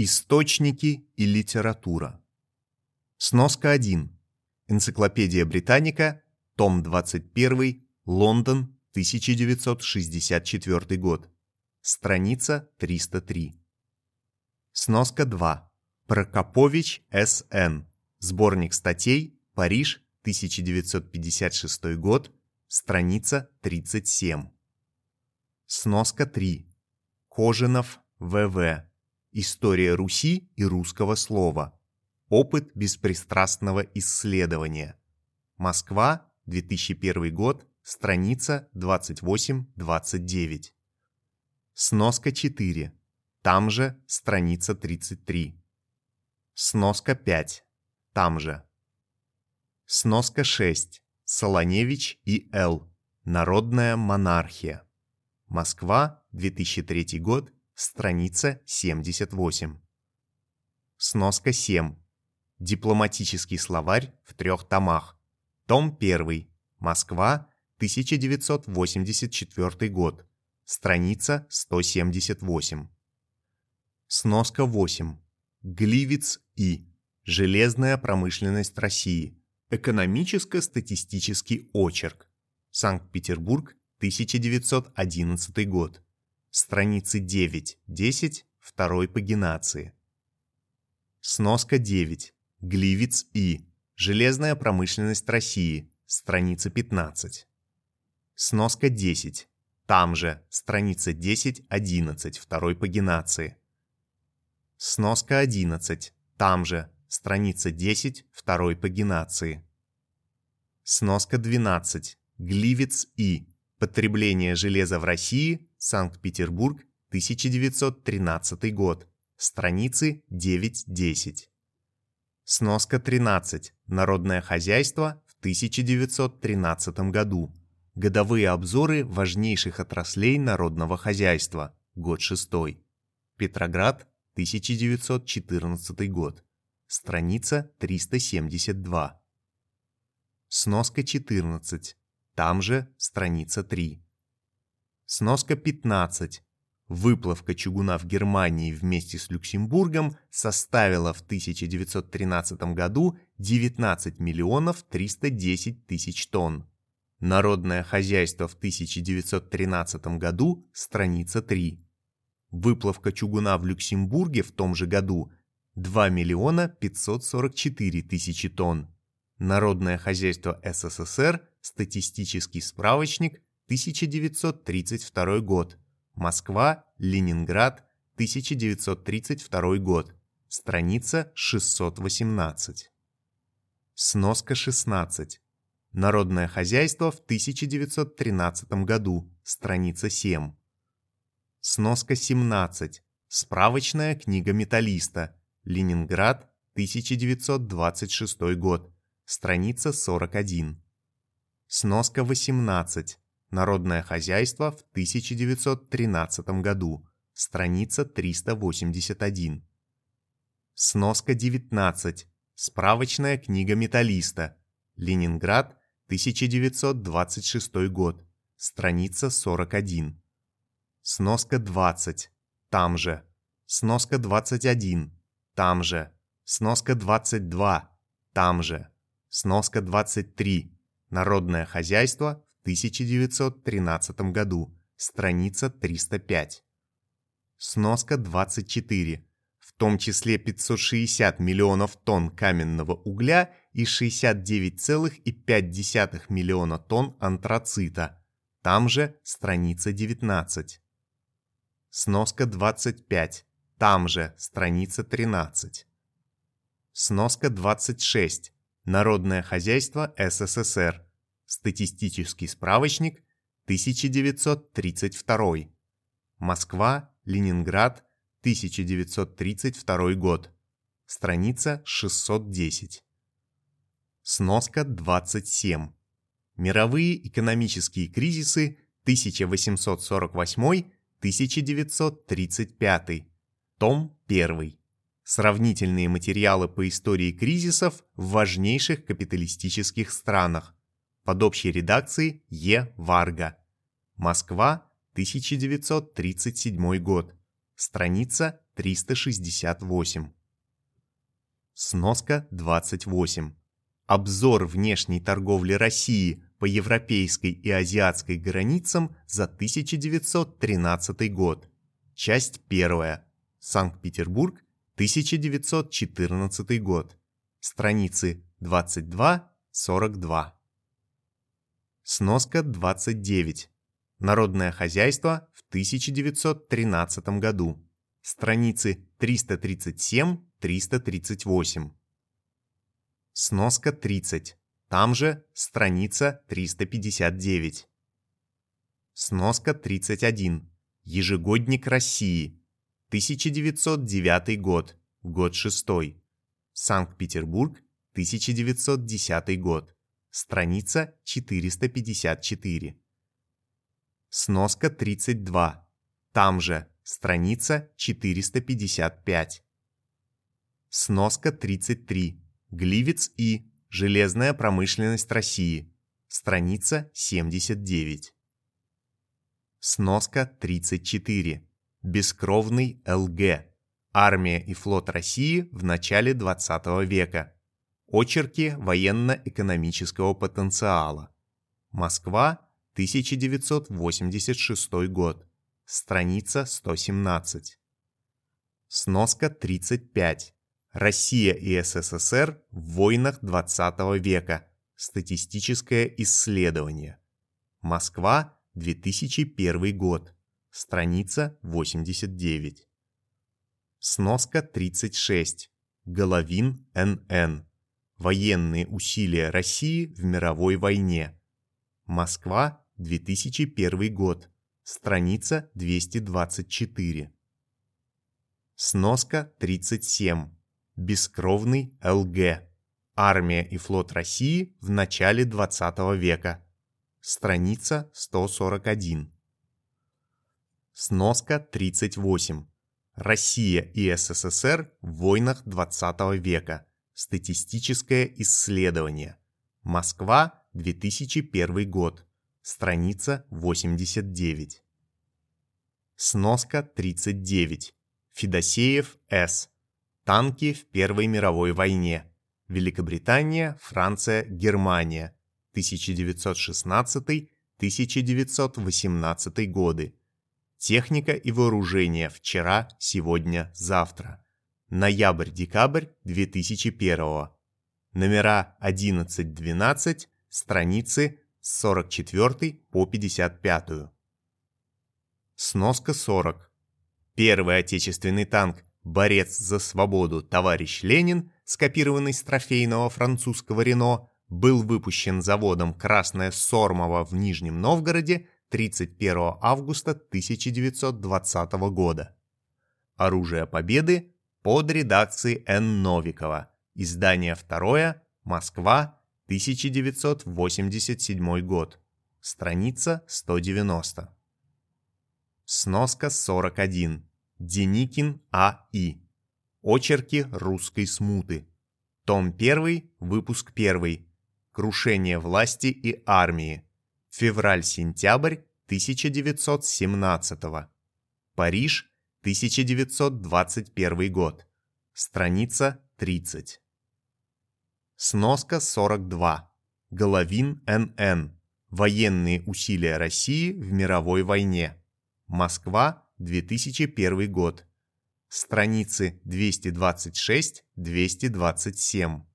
Источники и литература. Сноска 1. Энциклопедия Британика, том 21, Лондон, 1964 год. Страница 303. Сноска 2. Прокопович С.Н. Сборник статей, Париж, 1956 год, страница 37. Сноска 3. Кожинов В.В. История Руси и русского слова. Опыт беспристрастного исследования. Москва, 2001 год, страница 28-29. Сноска 4. Там же страница 33. Сноска 5. Там же. Сноска 6. Солоневич и Л. Народная монархия. Москва, 2003 год, страница 78. Сноска 7. Дипломатический словарь в трех томах. Том 1. Москва, 1984 год. Страница 178. Сноска 8. Гливиц И. Железная промышленность России. Экономическо-статистический очерк. Санкт-Петербург, 1911 год страницы 9-10 второй пагинации. Сноска 9. Гливиц И. Железная промышленность России. Страница 15. Сноска 10. Там же, страница 10-11 второй пагинации. Сноска 11. Там же, страница 10 второй пагинации. Сноска 12. Гливиц И. Потребление железа в России Санкт-Петербург, 1913 год. Страницы 9-10. Сноска 13. Народное хозяйство в 1913 году. Годовые обзоры важнейших отраслей народного хозяйства. Год 6. Петроград, 1914 год. Страница 372. Сноска 14. Там же страница 3. Сноска 15. Выплавка чугуна в Германии вместе с Люксембургом составила в 1913 году 19 миллионов 310 тысяч тонн. Народное хозяйство в 1913 году, страница 3. Выплавка чугуна в Люксембурге в том же году 2 миллиона 544 тысячи тонн. Народное хозяйство СССР, статистический справочник 1932 год. Москва, Ленинград, 1932 год. Страница 618. Сноска 16. Народное хозяйство в 1913 году. Страница 7. Сноска 17. Справочная книга металлиста. Ленинград, 1926 год. Страница 41. Сноска 18. Народное хозяйство в 1913 году. Страница 381. Сноска 19. Справочная книга металлиста. Ленинград, 1926 год. Страница 41. Сноска 20. Там же. Сноска 21. Там же. Сноска 22. Там же. Сноска 23. Народное хозяйство 1913 году, страница 305. Сноска 24. В том числе 560 миллионов тонн каменного угля и 69,5 миллиона тонн антрацита. Там же страница 19. Сноска 25. Там же страница 13. Сноска 26. Народное хозяйство СССР. Статистический справочник, 1932. Москва, Ленинград, 1932 год. Страница 610. Сноска 27. Мировые экономические кризисы 1848-1935. Том 1. Сравнительные материалы по истории кризисов в важнейших капиталистических странах под общей редакцией Е. Варга. Москва, 1937 год. Страница 368. Сноска 28. Обзор внешней торговли России по европейской и азиатской границам за 1913 год. Часть 1. Санкт-Петербург, 1914 год. Страницы 22-42. Сноска 29. Народное хозяйство в 1913 году. Страницы 337-338. Сноска 30. Там же страница 359. Сноска 31. Ежегодник России. 1909 год. Год 6. Санкт-Петербург. 1910 год. Страница 454. Сноска 32. Там же страница 455. Сноска 33. Гливец И. Железная промышленность России. Страница 79. Сноска 34. Бескровный ЛГ. Армия и флот России в начале 20 века. Очерки военно-экономического потенциала. Москва, 1986 год. Страница 117. Сноска 35. Россия и СССР в войнах 20 века. Статистическое исследование. Москва, 2001 год. Страница 89. Сноска 36. Головин Н.Н. Военные усилия России в мировой войне. Москва, 2001 год. Страница 224. Сноска 37. Бескровный ЛГ. Армия и флот России в начале 20 века. Страница 141. Сноска 38. Россия и СССР в войнах 20 века. Статистическое исследование. Москва, 2001 год. Страница 89. Сноска 39. Федосеев С. Танки в Первой мировой войне. Великобритания, Франция, Германия. 1916-1918 годы. Техника и вооружение вчера, сегодня, завтра. Ноябрь-декабрь 2001. Номера 11-12, страницы с 44 по 55. Сноска 40. Первый отечественный танк борец за свободу товарищ Ленин, скопированный с трофейного французского Рено, был выпущен заводом «Красная Сормова» в Нижнем Новгороде 31 августа 1920 года. Оружие Победы под редакцией Н. Новикова. Издание второе. Москва, 1987 год. Страница 190. Сноска 41. Деникин А.И. Очерки русской смуты. Том 1, выпуск 1. Крушение власти и армии. Февраль-сентябрь 1917. Париж, 1921 год. Страница 30. Сноска 42. Головин Н.Н. Военные усилия России в мировой войне. Москва, 2001 год. Страницы 226-227.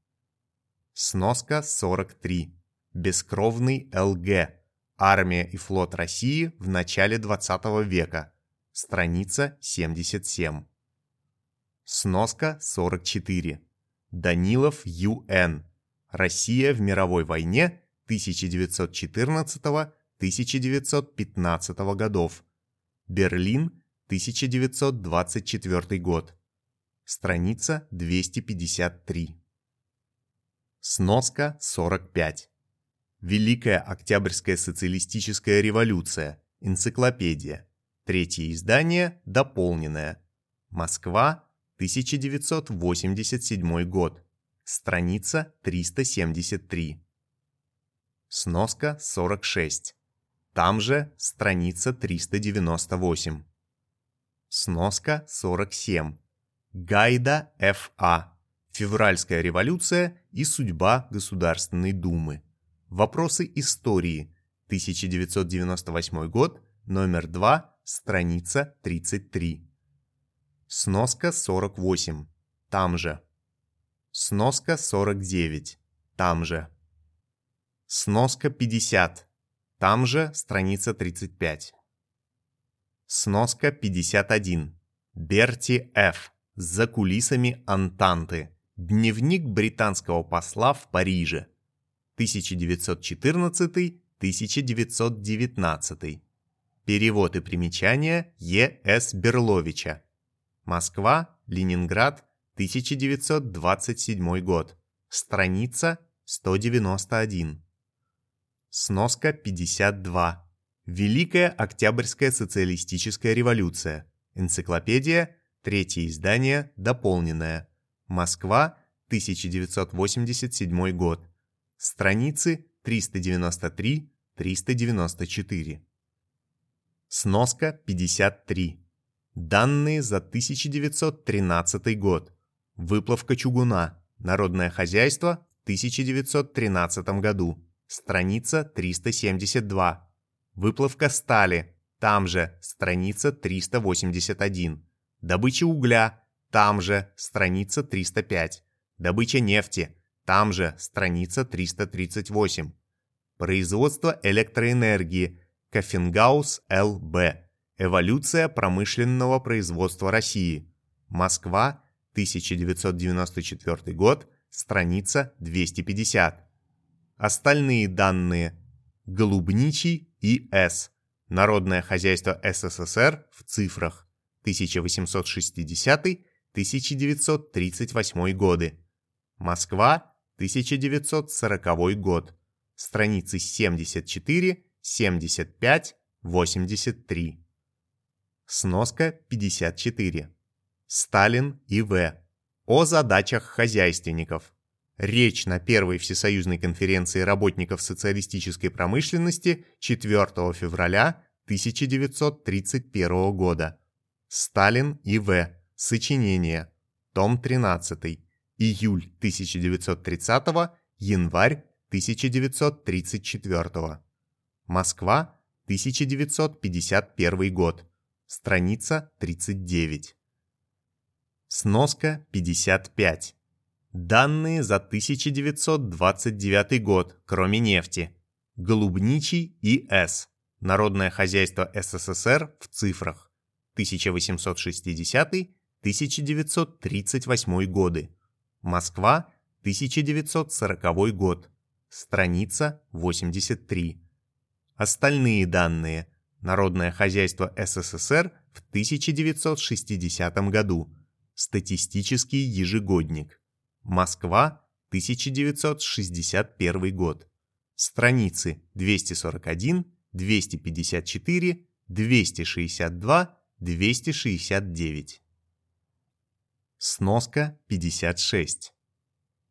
Сноска 43. Бескровный ЛГ. Армия и флот России в начале 20 века. Страница 77. Сноска 44. Данилов Ю.Н. Россия в мировой войне 1914-1915 годов. Берлин, 1924 год. Страница 253. Сноска 45. Великая Октябрьская социалистическая революция. Энциклопедия. Третье издание, дополненное. Москва, 1987 год. Страница 373. Сноска 46. Там же страница 398. Сноска 47. Гайда Ф.А. Февральская революция и судьба Государственной Думы. Вопросы истории. 1998 год, номер 2, страница 33. Сноска 48. Там же. Сноска 49. Там же. Сноска 50. Там же страница 35. Сноска 51. Берти Ф. За кулисами Антанты. Дневник британского посла в Париже. 1914-1919. Перевод и примечания Е.С. Берловича. Москва, Ленинград, 1927 год. Страница 191. Сноска 52. Великая Октябрьская социалистическая революция. Энциклопедия, третье издание, дополненное. Москва, 1987 год. Страницы 393-394. Сноска 53. Данные за 1913 год. Выплавка чугуна. Народное хозяйство в 1913 году. Страница 372. Выплавка стали. Там же. Страница 381. Добыча угля. Там же. Страница 305. Добыча нефти. Там же. Страница 338. Производство электроэнергии. Кофенгаус Л.Б. Эволюция промышленного производства России. Москва, 1994 год, страница 250. Остальные данные. Голубничий И.С. Народное хозяйство СССР в цифрах. 1860-1938 годы. Москва, 1940 год. Страницы 74, 75, 83. Сноска 54. Сталин и В. О задачах хозяйственников. Речь на Первой Всесоюзной конференции работников социалистической промышленности 4 февраля 1931 года. Сталин и В. Сочинение. Том 13. Июль 1930 январь 1934 Москва, 1951 год. Страница 39. Сноска 55. Данные за 1929 год, кроме нефти. Голубничий И.С. Народное хозяйство СССР в цифрах. 1860-1938 годы. Москва, 1940 год. Страница 83. Остальные данные. Народное хозяйство СССР в 1960 году. Статистический ежегодник. Москва, 1961 год. Страницы 241, 254, 262, 269. Сноска 56.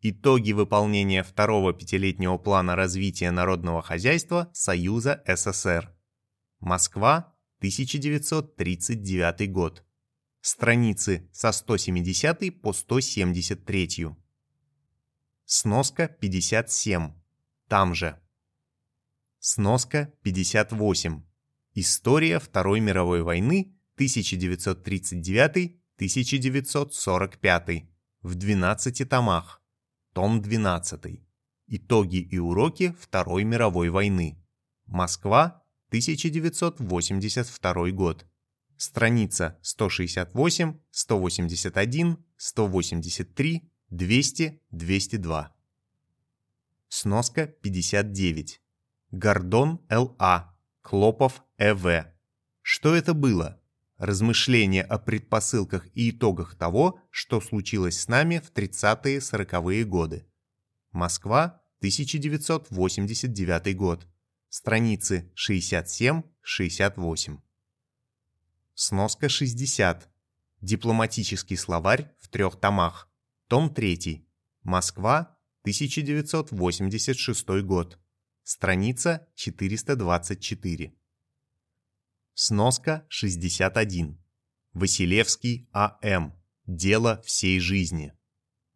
Итоги выполнения второго пятилетнего плана развития народного хозяйства Союза СССР. Москва, 1939 год. Страницы со 170 по 173. Сноска 57. Там же. Сноска 58. История Второй мировой войны 1939-1945 в 12 томах. Том 12. Итоги и уроки Второй мировой войны. Москва, 1982 год. Страница 168, 181, 183, 200, 202. Сноска 59. Гордон Л.А. Клопов Э.В. Что это было? Размышления о предпосылках и итогах того, что случилось с нами в 30-40-е годы. Москва, 1989 год страницы 67-68. Сноска 60. Дипломатический словарь в трех томах. Том 3. Москва, 1986 год. Страница 424. Сноска 61. Василевский А.М. Дело всей жизни.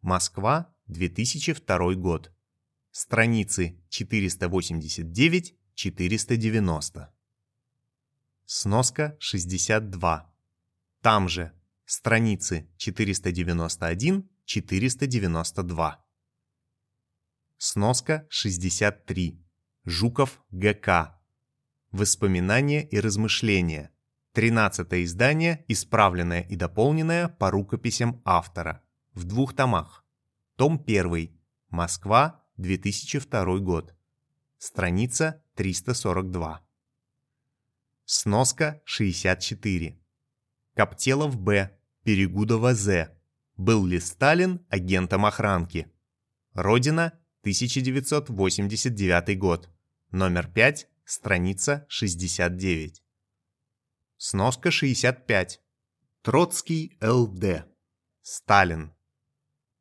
Москва, 2002 год. Страницы 489-490. Сноска 62. Там же страницы 491-492. Сноска 63. Жуков ГК. Воспоминания и размышления. 13 издание, исправленное и дополненное по рукописям автора. В двух томах. Том 1. Москва, 2002 год. Страница 342. Сноска 64. Коптелов Б. Перегудова З. Был ли Сталин агентом охранки? Родина, 1989 год. Номер 5, страница 69. Сноска 65. Троцкий Л.Д. Сталин.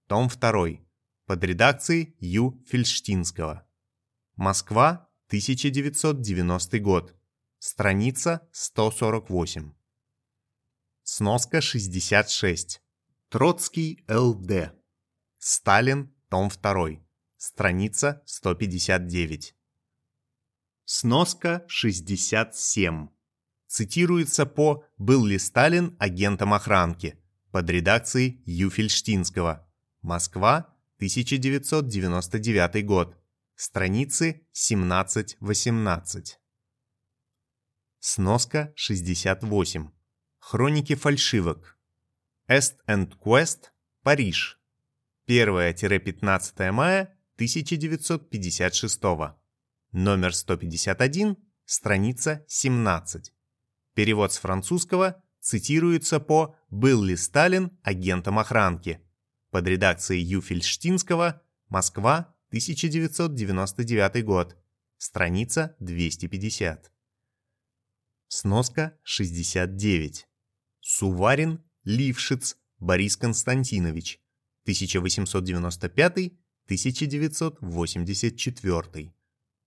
Том 2. Под редакцией Ю. Фельштинского. Москва, 1990 год. Страница 148. Сноска 66. Троцкий Л.Д. Сталин, том 2. Страница 159. Сноска 67 цитируется по «Был ли Сталин агентом охранки?» под редакцией Юфельштинского. Москва, 1999 год. Страницы 17-18. Сноска 68. Хроники фальшивок. Est and Quest, Париж. 1-15 мая 1956. Номер 151, страница 17. Перевод с французского цитируется по «Был ли Сталин агентом охранки?» под редакцией Юфельштинского «Москва, 1999 год», страница 250. Сноска 69. Суварин, Лившиц, Борис Константинович, 1895-1984.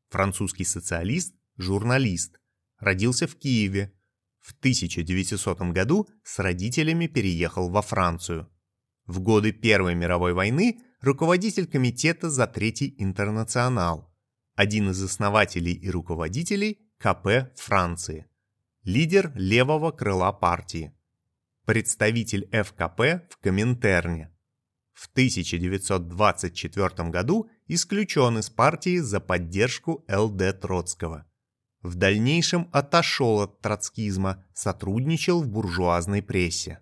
Французский социалист, журналист. Родился в Киеве в 1900 году с родителями переехал во Францию. В годы Первой мировой войны руководитель комитета за Третий интернационал, один из основателей и руководителей КП Франции, лидер левого крыла партии, представитель ФКП в Коминтерне. В 1924 году исключен из партии за поддержку ЛД Троцкого. В дальнейшем отошел от троцкизма, сотрудничал в буржуазной прессе.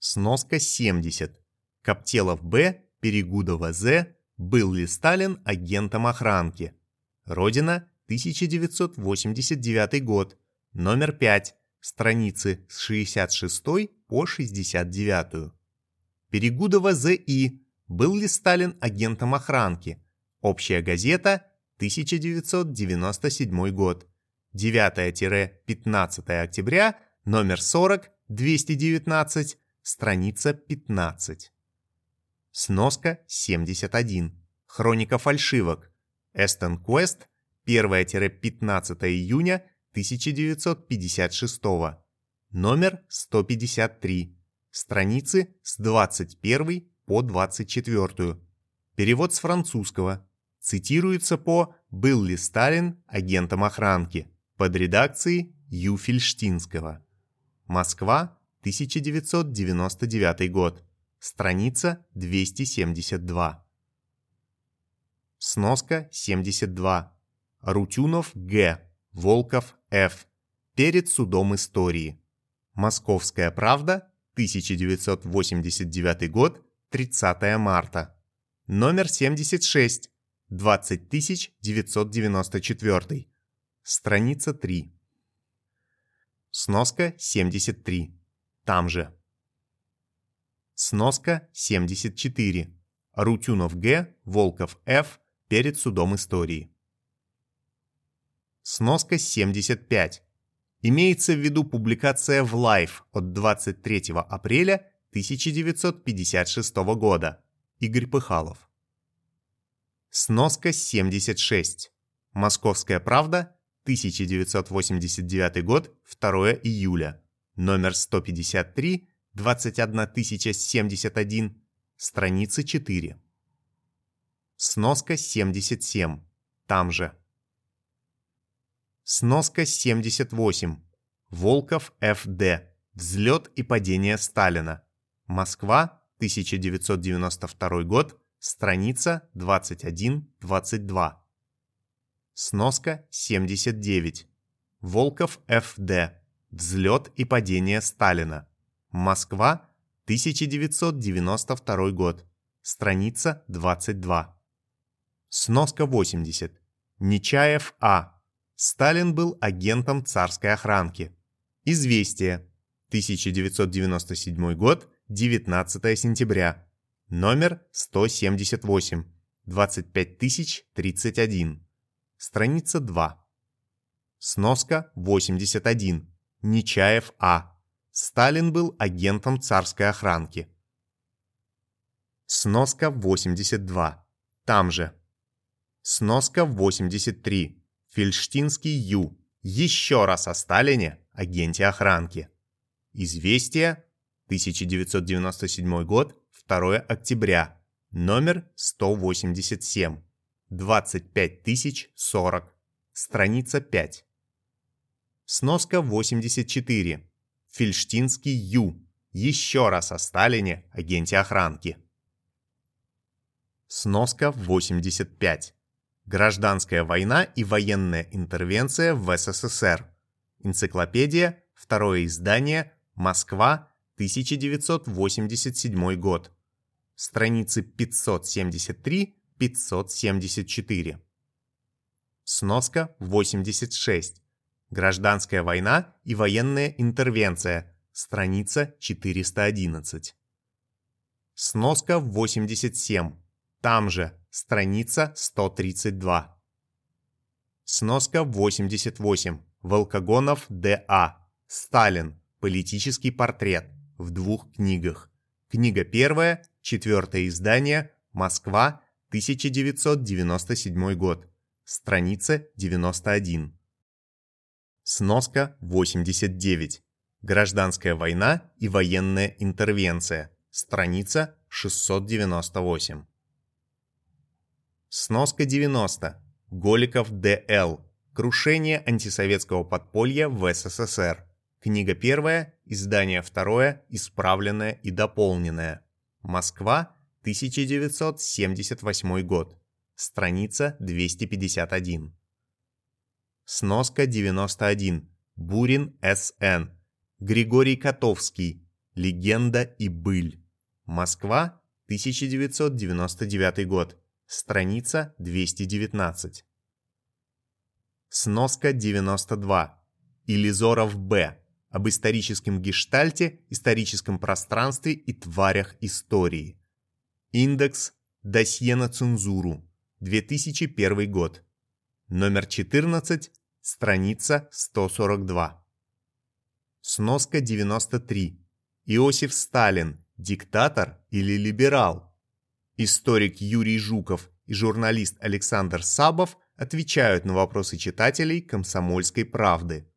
Сноска 70. Коптелов Б. Перегудова З. Был ли Сталин агентом охранки? Родина, 1989 год. Номер 5. Страницы с 66 по 69. Перегудова З.И. Был ли Сталин агентом охранки? Общая газета, 1997 год. 9-15 октября, номер 40, 219, страница 15. Сноска 71. Хроника фальшивок. Эстон Квест, 1-15 июня 1956. Номер 153. Страницы с 21 по 24. Перевод с французского. Цитируется по «Был ли Сталин агентом охранки?» под редакцией Ю. Фельштинского. Москва, 1999 год. Страница 272. Сноска 72. Рутюнов Г. Волков Ф. Перед судом истории. Московская правда, 1989 год, 30 марта. Номер 76. 20994. Страница 3. Сноска 73. Там же. Сноска 74. Рутюнов Г. Волков Ф. Перед судом истории. Сноска 75. Имеется в виду публикация в Life от 23 апреля 1956 года. Игорь Пыхалов. Сноска 76. Московская правда, 1989 год, 2 июля. номер 153, 21071, страница 4. Сноска 77, там же. Сноска 78. Волков Ф.Д. Взлет и падение Сталина. Москва, 1992 год, страница 21-22. Сноска 79. Волков Ф.Д. Взлет и падение Сталина. Москва, 1992 год. Страница 22. Сноска 80. Нечаев А. Сталин был агентом царской охранки. Известие. 1997 год, 19 сентября. Номер 178. 25031. Страница 2. Сноска 81. Нечаев А. Сталин был агентом царской охранки. Сноска 82. Там же. Сноска 83. Фельштинский Ю. Еще раз о Сталине, агенте охранки. Известие. 1997 год, 2 октября. Номер 187. 25040. Страница 5. Сноска 84. Фельштинский Ю. Еще раз о Сталине, агенте охранки. Сноска 85. Гражданская война и военная интервенция в СССР. Энциклопедия, второе издание, Москва, 1987 год. Страницы 573-574. Сноска 86. Гражданская война и военная интервенция. Страница 411. Сноска 87. Там же страница 132. Сноска 88. Волкогонов Д.А. Сталин. Политический портрет. В двух книгах. Книга первая, четвертое издание, Москва, 1997 год. Страница 91. Сноска 89. Гражданская война и военная интервенция. Страница 698. Сноска 90. Голиков Д.Л. Крушение антисоветского подполья в СССР. Книга первая, издание второе, исправленное и дополненное. Москва, 1978 год. Страница 251. Сноска 91. Бурин С.Н. Григорий Котовский. Легенда и быль. Москва, 1999 год страница 219. Сноска 92. Илизоров Б. Об историческом гештальте, историческом пространстве и тварях истории. Индекс «Досье на цензуру», 2001 год. Номер 14, страница 142. Сноска 93. Иосиф Сталин, диктатор или либерал? Историк Юрий Жуков и журналист Александр Сабов отвечают на вопросы читателей «Комсомольской правды».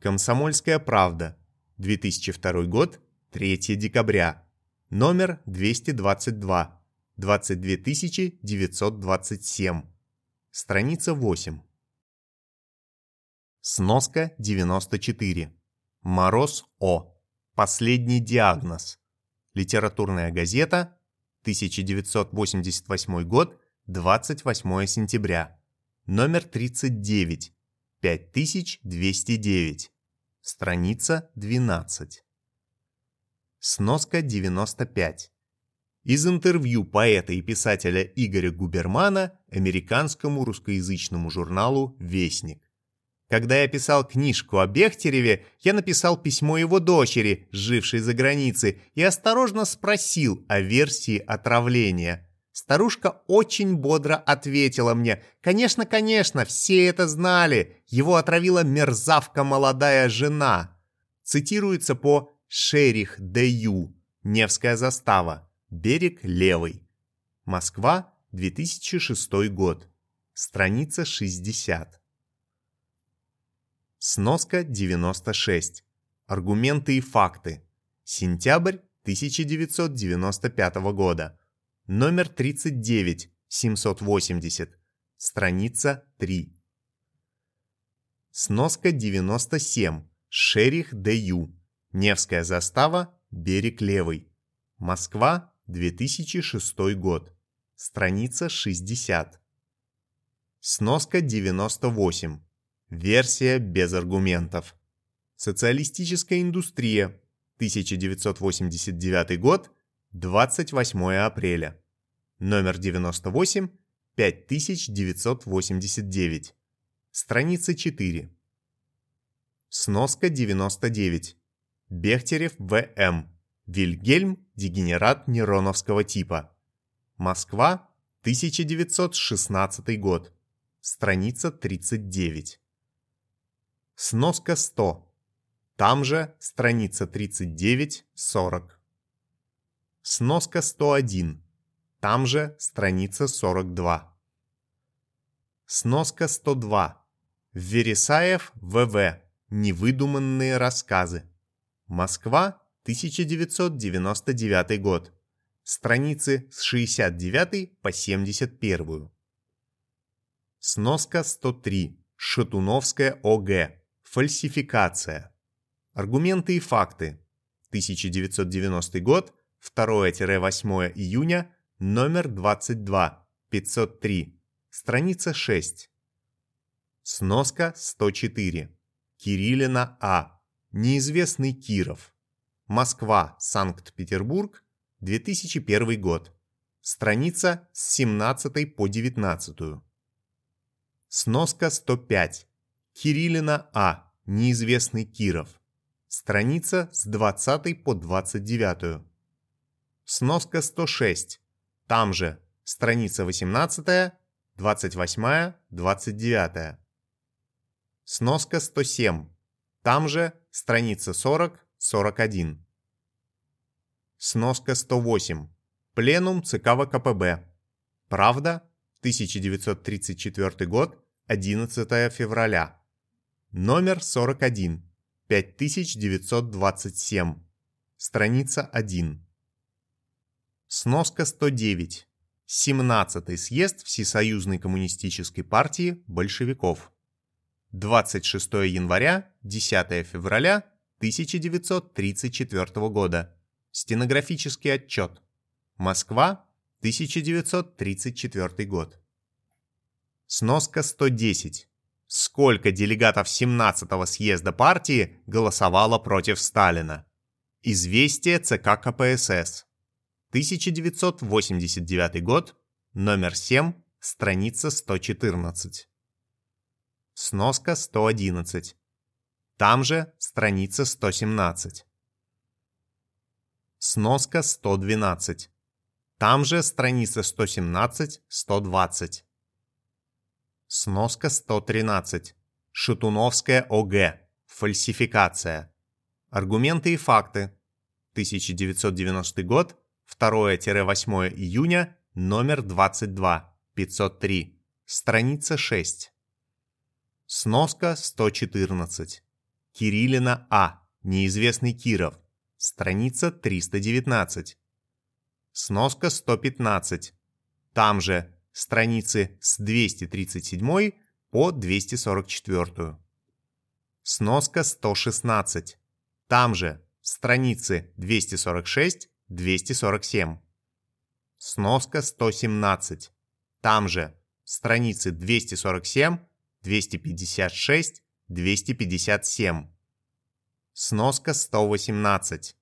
«Комсомольская правда», 2002 год, 3 декабря, номер 222, 22927, страница 8. Сноска 94. Мороз О. Последний диагноз. Литературная газета 1988 год, 28 сентября. Номер 39. 5209. Страница 12. Сноска 95. Из интервью поэта и писателя Игоря Губермана американскому русскоязычному журналу «Вестник». Когда я писал книжку о Бехтереве, я написал письмо его дочери, жившей за границей, и осторожно спросил о версии отравления. Старушка очень бодро ответила мне, «Конечно, конечно, все это знали, его отравила мерзавка молодая жена». Цитируется по «Шерих Д.Ю. Невская застава. Берег левый». Москва, 2006 год. Страница 60. Сноска 96. Аргументы и факты. Сентябрь 1995 года. Номер 39, 780. Страница 3. Сноска 97. Шерих Д.Ю. Невская застава, берег левый. Москва, 2006 год. Страница 60. Сноска 98. Версия без аргументов. Социалистическая индустрия. 1989 год. 28 апреля. Номер 98. 5989. Страница 4. Сноска 99. Бехтерев В.М. Вильгельм – дегенерат нейроновского типа. Москва, 1916 год. Страница 39. Сноска 100. Там же страница 39-40. Сноска 101. Там же страница 42. Сноска 102. Вересаев В.В. Невыдуманные рассказы. Москва, 1999 год. Страницы с 69 по 71. Сноска 103. Шатуновская ОГ. Фальсификация. Аргументы и факты. 1990 год, 2-8 июня, номер 22, 503, страница 6. Сноска 104. Кириллина А. Неизвестный Киров. Москва, Санкт-Петербург, 2001 год. Страница с 17 по 19. Сноска 105. Кириллина А. Неизвестный Киров. Страница с 20 по 29. Сноска 106. Там же страница 18, 28, 29. Сноска 107. Там же страница 40, 41. Сноска 108. Пленум ЦК ВКПБ. Правда, 1934 год, 11 февраля. Номер 41. 5927. Страница 1. Сноска 109. 17-й съезд Всесоюзной коммунистической партии большевиков. 26 января, 10 февраля 1934 года. Стенографический отчет. Москва, 1934 год. Сноска 110. Сколько делегатов 17-го съезда партии голосовало против Сталина? Известие ЦК КПСС. 1989 год, номер 7, страница 114. Сноска 111. Там же страница 117. Сноска 112. Там же страница 117-120. Сноска 113. Шатуновская ОГ. Фальсификация. Аргументы и факты. 1990 год, 2-8 июня, номер 22, 503. Страница 6. Сноска 114. Кириллина А. Неизвестный Киров. Страница 319. Сноска 115. Там же страницы с 237 по 244. Сноска 116. Там же страницы 246-247. Сноска 117. Там же страницы 247, 256, 257. Сноска 118.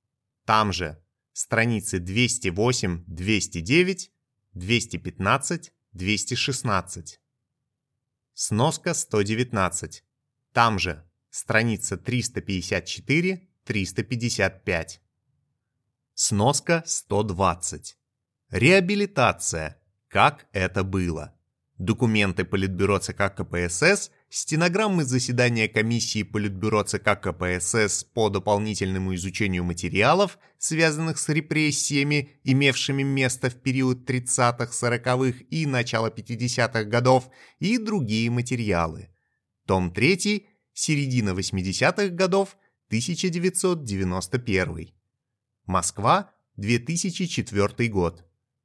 Там же страницы 208, 209, 215, 216. Сноска 119. Там же страница 354, 355. Сноска 120. Реабилитация. Как это было? Документы Политбюро ЦК КПСС стенограммы заседания комиссии Политбюро ЦК КПСС по дополнительному изучению материалов, связанных с репрессиями, имевшими место в период 30-х, 40-х и начала 50-х годов, и другие материалы. Том 3, середина 80-х годов, 1991. Москва, 2004 год.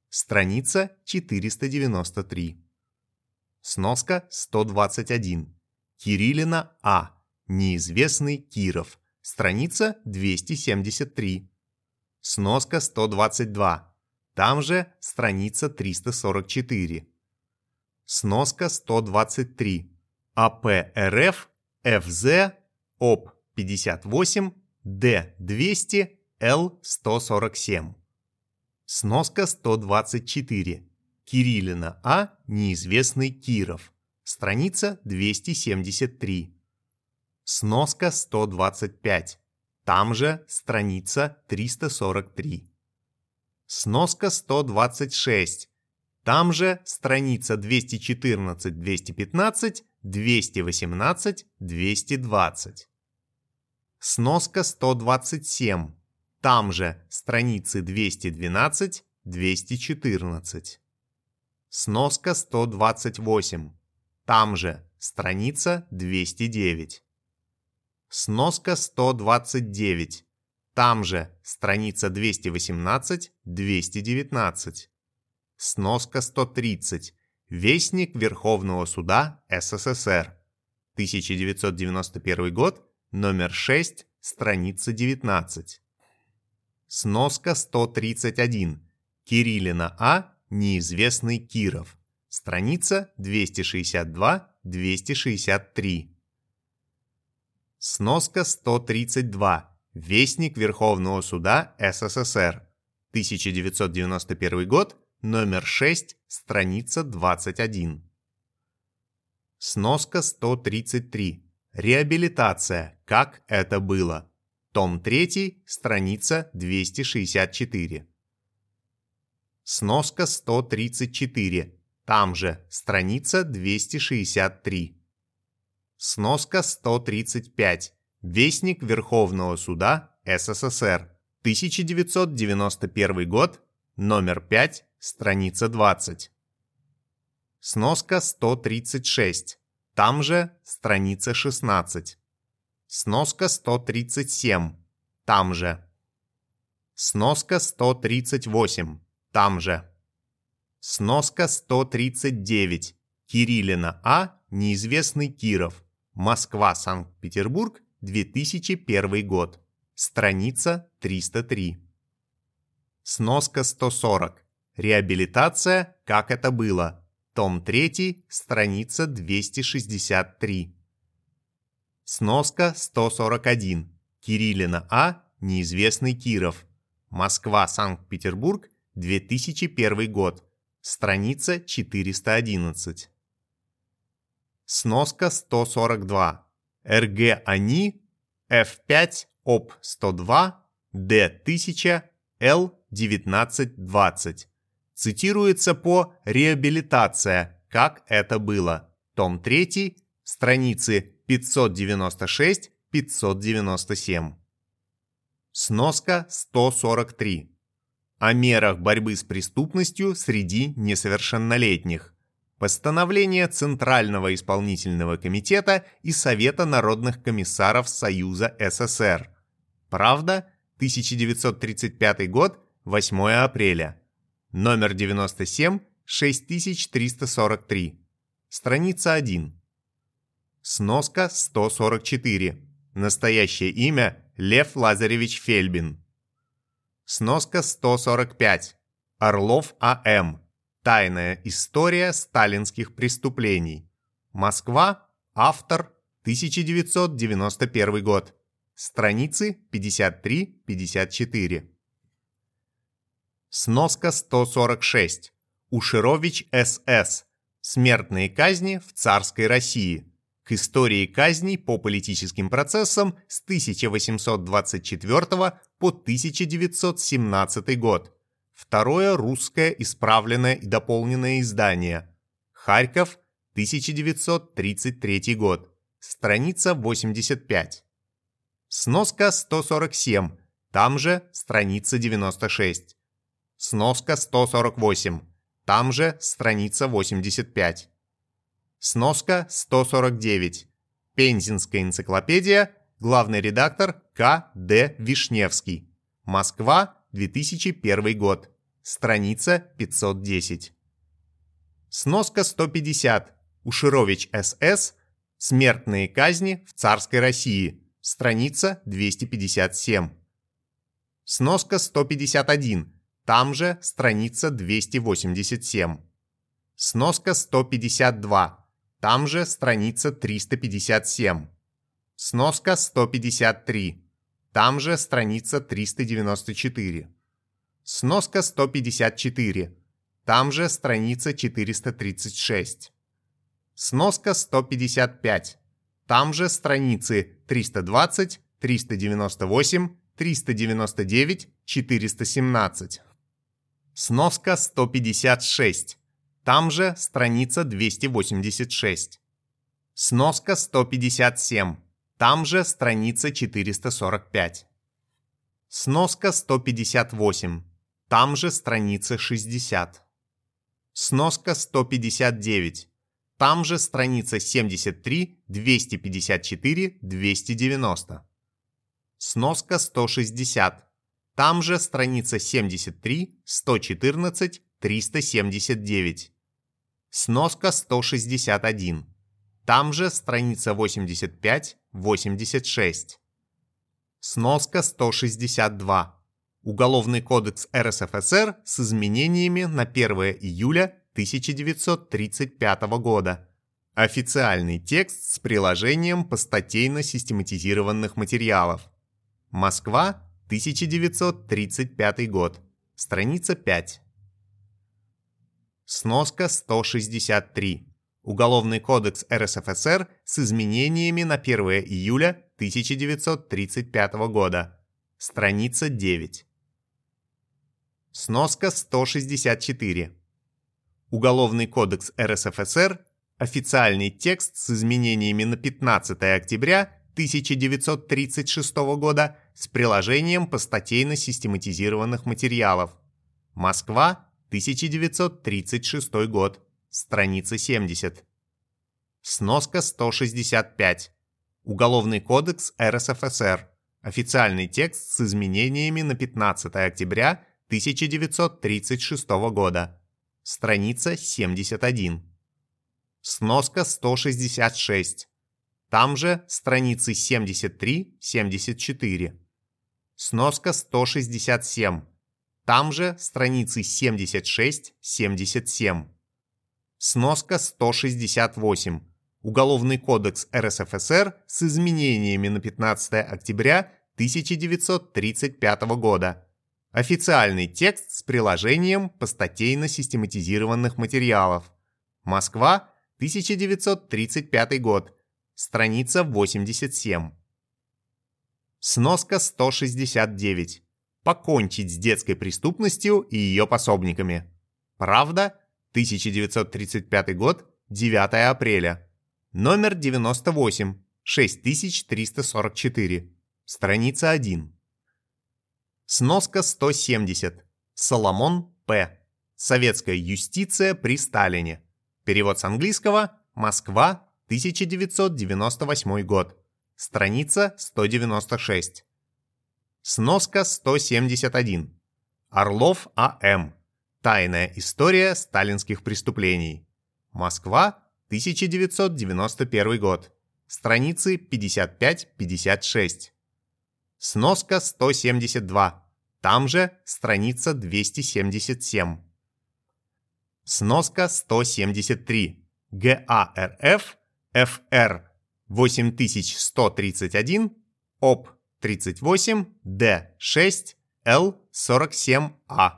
Страница 493. Сноска 121. Кириллина А. Неизвестный Киров. Страница 273. Сноска 122. Там же страница 344. Сноска 123. АП РФ ФЗ ОП 58 Д 200 Л 147. Сноска 124. Кириллина А. Неизвестный Киров. Страница 273. Сноска 125. Там же страница 343. Сноска 126. Там же страница 214, 215, 218, 220. Сноска 127. Там же страницы 212, 214. Сноска 128. Там же страница 209. Сноска 129. Там же страница 218, 219. Сноска 130. Вестник Верховного суда СССР. 1991 год, номер 6, страница 19. Сноска 131. Кириллина А. Неизвестный Киров. Страница 262-263. Сноска 132. Вестник Верховного суда СССР. 1991 год, номер 6, страница 21. Сноска 133. Реабилитация. Как это было. Том 3, страница 264. Сноска 134. Там же страница 263. Сноска 135. Вестник Верховного суда СССР. 1991 год, номер 5, страница 20. Сноска 136. Там же страница 16. Сноска 137. Там же. Сноска 138. Там же. Сноска 139. Кириллина А. Неизвестный Киров. Москва, Санкт-Петербург, 2001 год. Страница 303. Сноска 140. Реабилитация, как это было. Том 3, страница 263. Сноска 141. Кириллина А. Неизвестный Киров. Москва, Санкт-Петербург, 2001 год. Страница 411. Сноска 142. РГ АНИ F5 ОП 102 Д1000 Л1920. Цитируется по «Реабилитация. Как это было». Том 3, страницы 596-597. Сноска 143. О мерах борьбы с преступностью среди несовершеннолетних. Постановление Центрального исполнительного комитета и Совета народных комиссаров Союза СССР. Правда, 1935 год, 8 апреля. Номер 97, 6343. Страница 1. Сноска 144. Настоящее имя Лев Лазаревич Фельбин. Сноска 145. Орлов А.М. Тайная история сталинских преступлений. Москва. Автор. 1991 год. Страницы 53-54. Сноска 146. Уширович С.С. Смертные казни в царской России. К истории казней по политическим процессам с 1824 по 1917 год. Второе русское исправленное и дополненное издание. Харьков, 1933 год. Страница 85. Сноска 147. Там же страница 96. Сноска 148. Там же страница 85. Сноска 149. Пензенская энциклопедия. Главный редактор К. Д. Вишневский. Москва, 2001 год. Страница 510. Сноска 150. Уширович СС. Смертные казни в царской России. Страница 257. Сноска 151. Там же страница 287. Сноска 152. Там же страница 357. Сноска 153. Там же страница 394. Сноска 154. Там же страница 436. Сноска 155. Там же страницы 320, 398, 399, 417. Сноска 156. Там же страница 286. Сноска 157. Там же страница 445. Сноска 158. Там же страница 60. Сноска 159. Там же страница 73, 254, 290. Сноска 160. Там же страница 73, 114, 379. Сноска 161. Там же страница 85, 86. Сноска 162. Уголовный кодекс РСФСР с изменениями на 1 июля 1935 года. Официальный текст с приложением по статейно-систематизированных материалов. Москва, 1935 год. Страница 5. Сноска 163. Уголовный кодекс РСФСР с изменениями на 1 июля 1935 года. Страница 9. Сноска 164. Уголовный кодекс РСФСР, официальный текст с изменениями на 15 октября 1936 года с приложением по статейно-систематизированных материалов. Москва, 1936 год. Страница 70. Сноска 165. Уголовный кодекс РСФСР. Официальный текст с изменениями на 15 октября 1936 года. Страница 71. Сноска 166. Там же страницы 73-74. Сноска 167. Там же страницы 76-77. Сноска 168. Уголовный кодекс РСФСР с изменениями на 15 октября 1935 года Официальный текст с приложением по статейно-систематизированных материалов. Москва, 1935 год. Страница 87. Сноска 169. Покончить с детской преступностью и ее пособниками. Правда, 1935 год, 9 апреля. Номер 98, 6344. Страница 1. Сноска 170. Соломон П. Советская юстиция при Сталине. Перевод с английского. Москва, 1998 год. Страница 196. Сноска 171. Орлов А.М. Тайная история сталинских преступлений. Москва, 1991 год. Страницы 55-56. Сноска 172. Там же страница 277. Сноска 173. ГАРФ ФР 8131 ОП 38 Д6 Л47А.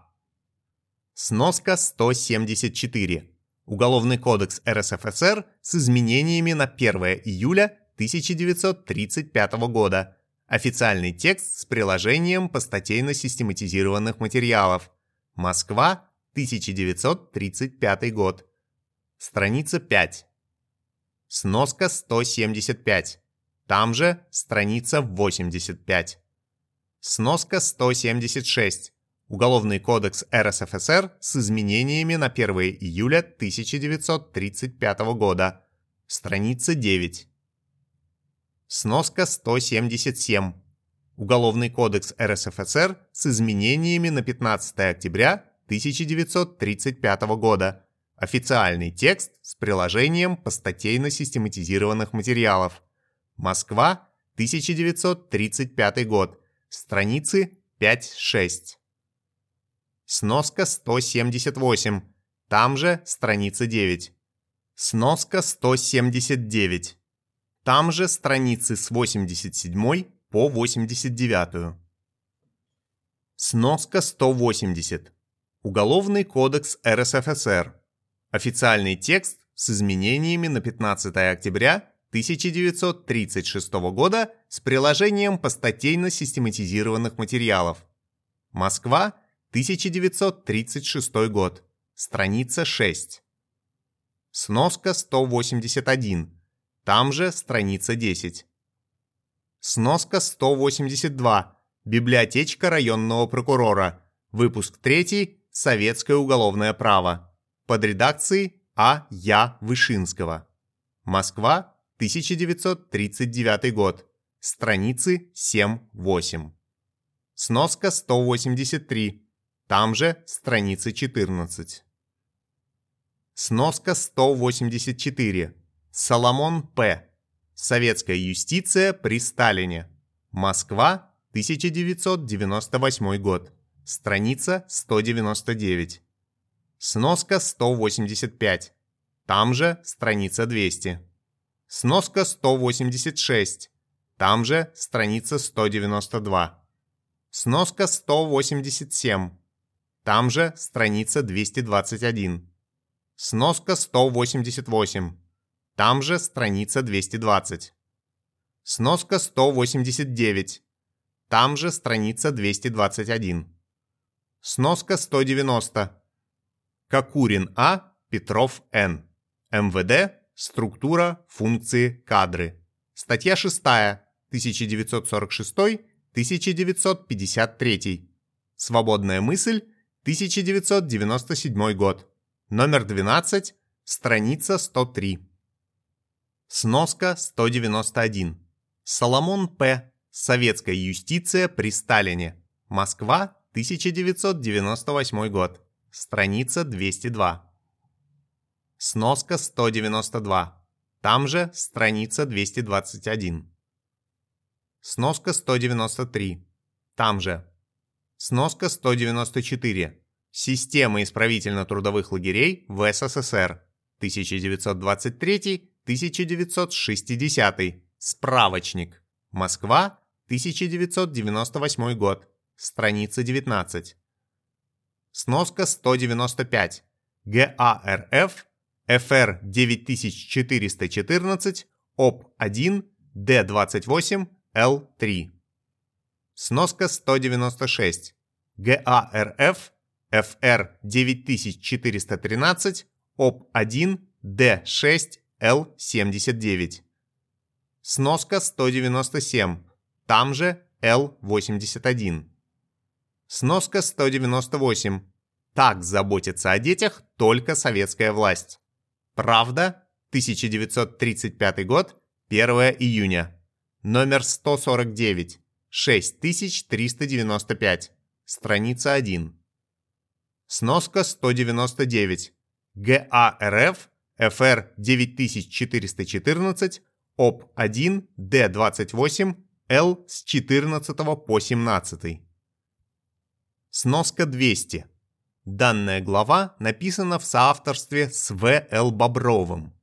Сноска 174. Уголовный кодекс РСФСР с изменениями на 1 июля 1935 года Официальный текст с приложением по статейно-систематизированных материалов. Москва, 1935 год. Страница 5. Сноска 175. Там же страница 85. Сноска 176. Уголовный кодекс РСФСР с изменениями на 1 июля 1935 года. Страница 9. Сноска 177. Уголовный кодекс РСФСР с изменениями на 15 октября 1935 года. Официальный текст с приложением постатейно-систематизированных материалов. Москва, 1935 год. Страницы 5-6. Сноска 178. Там же страница 9. Сноска 179. Там же страницы с 87 по 89. Сноска 180. Уголовный кодекс РСФСР. Официальный текст с изменениями на 15 октября 1936 года с приложением постатейно-систематизированных материалов. Москва, 1936 год. Страница 6. Сноска 181. Там же страница 10. Сноска 182. Библиотечка районного прокурора. Выпуск 3. Советское уголовное право. Под редакцией А. Я. Вышинского. Москва, 1939 год. Страницы 7-8. Сноска 183. Там же страницы 14. Сноска 184. Соломон П. Советская юстиция при Сталине. Москва, 1998 год. Страница 199. Сноска 185. Там же страница 200. Сноска 186. Там же страница 192. Сноска 187. Там же страница 221. Сноска 188. Там же страница 220. Сноска 189. Там же страница 221. Сноска 190. Кокурин А. Петров Н. МВД. Структура, функции, кадры. Статья 6. 1946-1953. Свободная мысль. 1997 год. Номер 12, страница 103. Сноска 191. Соломон П. Советская юстиция при Сталине. Москва, 1998 год. Страница 202. Сноска 192. Там же страница 221. Сноска 193. Там же. Сноска 194. Система исправительно-трудовых лагерей в СССР 1923-1960. Справочник. Москва, 1998 год. Страница 19. Сноска 195. ГАРФ ФР 9414 ОП-1 Д28 Л3. Сноска 196. ГАРФ ФР 9413 ОП-1 Д6 Л79. Сноска 197. Там же Л81. Сноска 198. Так заботится о детях только советская власть. Правда, 1935 год, 1 июня. Номер 149. 6395. Страница 1. Сноска 199. ГАРФ ФР 9414 ОП-1 Д28 Л с 14 по 17. Сноска 200. Данная глава написана в соавторстве с В. Л. Бобровым.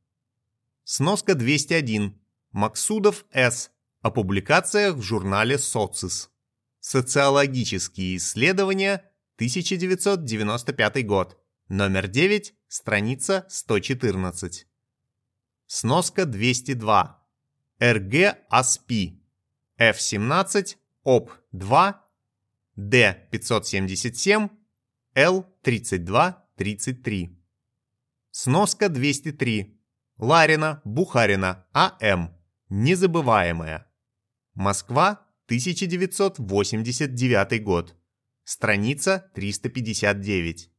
Сноска 201. Максудов С. О публикациях в журнале «Социс». Социологические исследования 1995 год. Номер 9, страница 114. Сноска 202. РГ АСПИ. F17, ОП-2, Д577, Л3233. Сноска 203. Ларина, Бухарина, А.М. Незабываемая. Москва, 1989 год. Страница 359.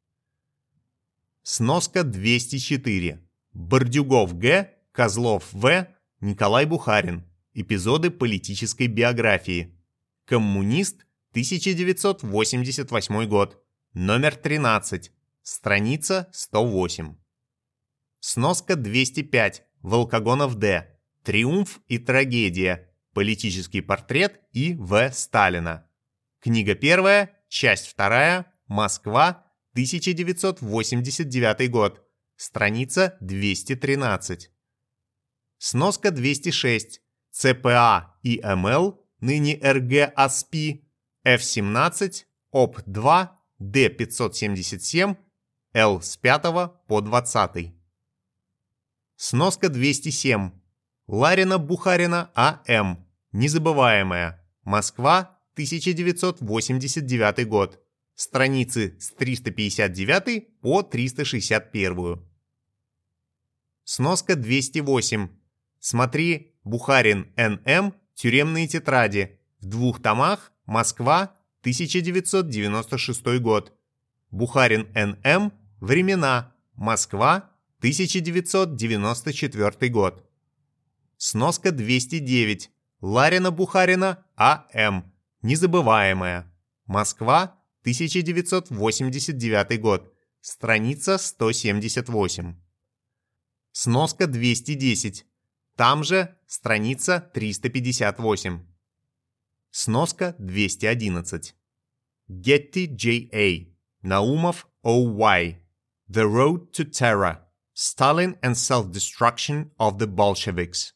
Сноска 204. Бордюгов Г, Козлов В, Николай Бухарин. Эпизоды политической биографии. Коммунист, 1988 год. Номер 13. Страница 108. Сноска 205. Волкогонов Д. Триумф и трагедия. Политический портрет И. В. Сталина. Книга первая, часть вторая, Москва, 1989 год. Страница 213. Сноска 206. ЦПА и МЛ, ныне РГ АСПИ, F17, ОП-2, Д577, Л с 5 по 20. Сноска 207. Ларина Бухарина А.М. Незабываемая. Москва, 1989 год. Страницы с 359 по 361. Сноска 208. Смотри Бухарин Н.М. Тюремные тетради. В двух томах. Москва, 1996 год. Бухарин Н.М. Времена. Москва, 1994 год. Сноска 209. Ларина Бухарина А.М. Незабываемая. Москва, 1989 год. Страница 178. Сноска 210. Там же страница 358. Сноска 211. Getty J.A. Наумов O.Y. The Road to Terror. Stalin and Self-Destruction of the Bolsheviks.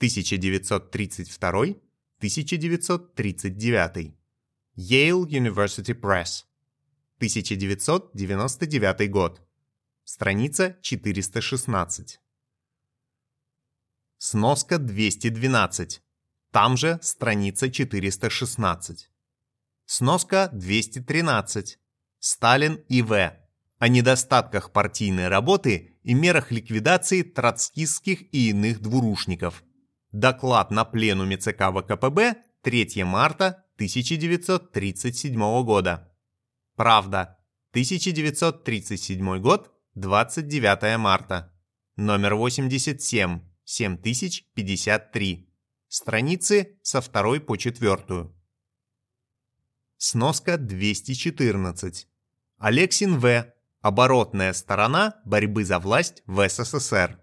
1932-1939. Yale University Press. 1999 год. Страница 416. Сноска 212. Там же страница 416. Сноска 213. Сталин и В. О недостатках партийной работы и мерах ликвидации троцкистских и иных двурушников. Доклад на пленуме ЦК ВКПБ 3 марта 1937 года. Правда. 1937 год, 29 марта. Номер 87, 7053. Страницы со второй по четвертую. Сноска 214. Алексин В. Оборотная сторона борьбы за власть в СССР.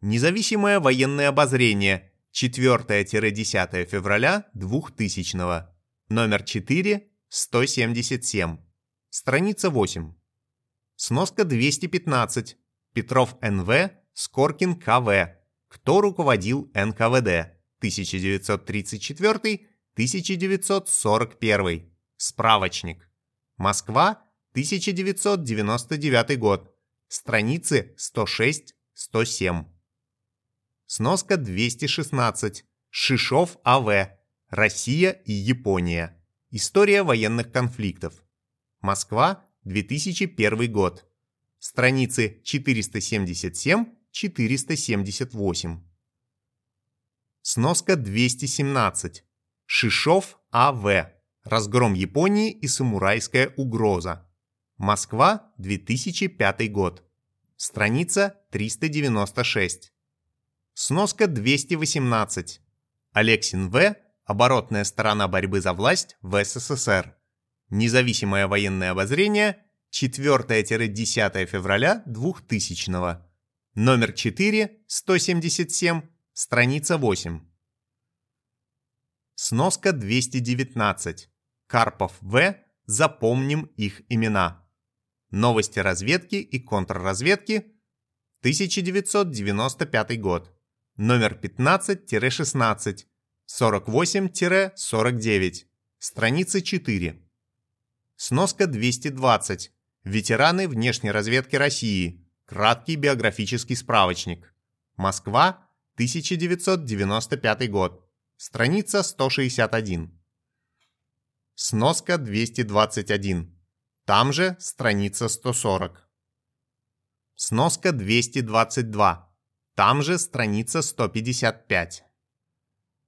Независимое военное обозрение 4-10 февраля 2000 Номер 4, 177. Страница 8. Сноска 215. Петров Н.В. Скоркин К.В. Кто руководил НКВД? 1934-1941. Справочник. Москва, 1999 год. Страницы 106-107. Сноска 216. Шишов А.В. Россия и Япония. История военных конфликтов. Москва, 2001 год. Страницы 477-478. Сноска 217. Шишов А.В. Разгром Японии и самурайская угроза. Москва, 2005 год. Страница 396. Сноска 218. Алексин В. Оборотная сторона борьбы за власть в СССР. Независимое военное обозрение 4-10 февраля 2000 Номер 4, 177, страница 8. Сноска 219. Карпов В. Запомним их имена. Новости разведки и контрразведки. 1995 год. Номер 15-16. 48-49, страница 4. Сноска 220. Ветераны внешней разведки России. Краткий биографический справочник. Москва, 1995 год. Страница 161. Сноска 221. Там же страница 140. Сноска 222. Там же страница 155.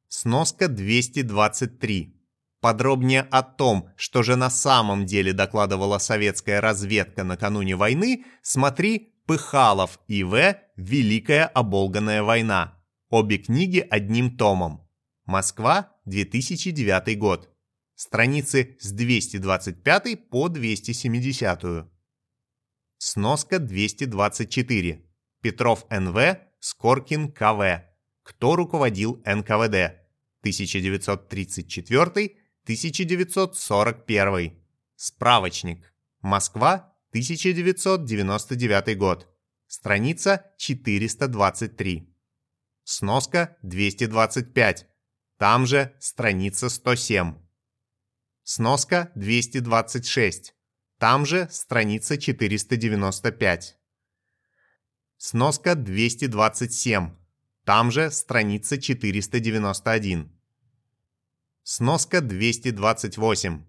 Сноска 223. Подробнее о том, что же на самом деле докладывала советская разведка накануне войны, смотри Пыхалов И.В. «Великая оболганная война». Обе книги одним томом. Москва, 2009 год. Страницы с 225 по 270. Сноска 224. Петров НВ, Скоркин КВ. Кто руководил НКВД? 1934-1941. Справочник. Москва, 1999 год. Страница 423. Сноска 225. Там же страница 107. Сноска 226. Там же страница 495. Сноска 227. Там же страница 491. Сноска 228.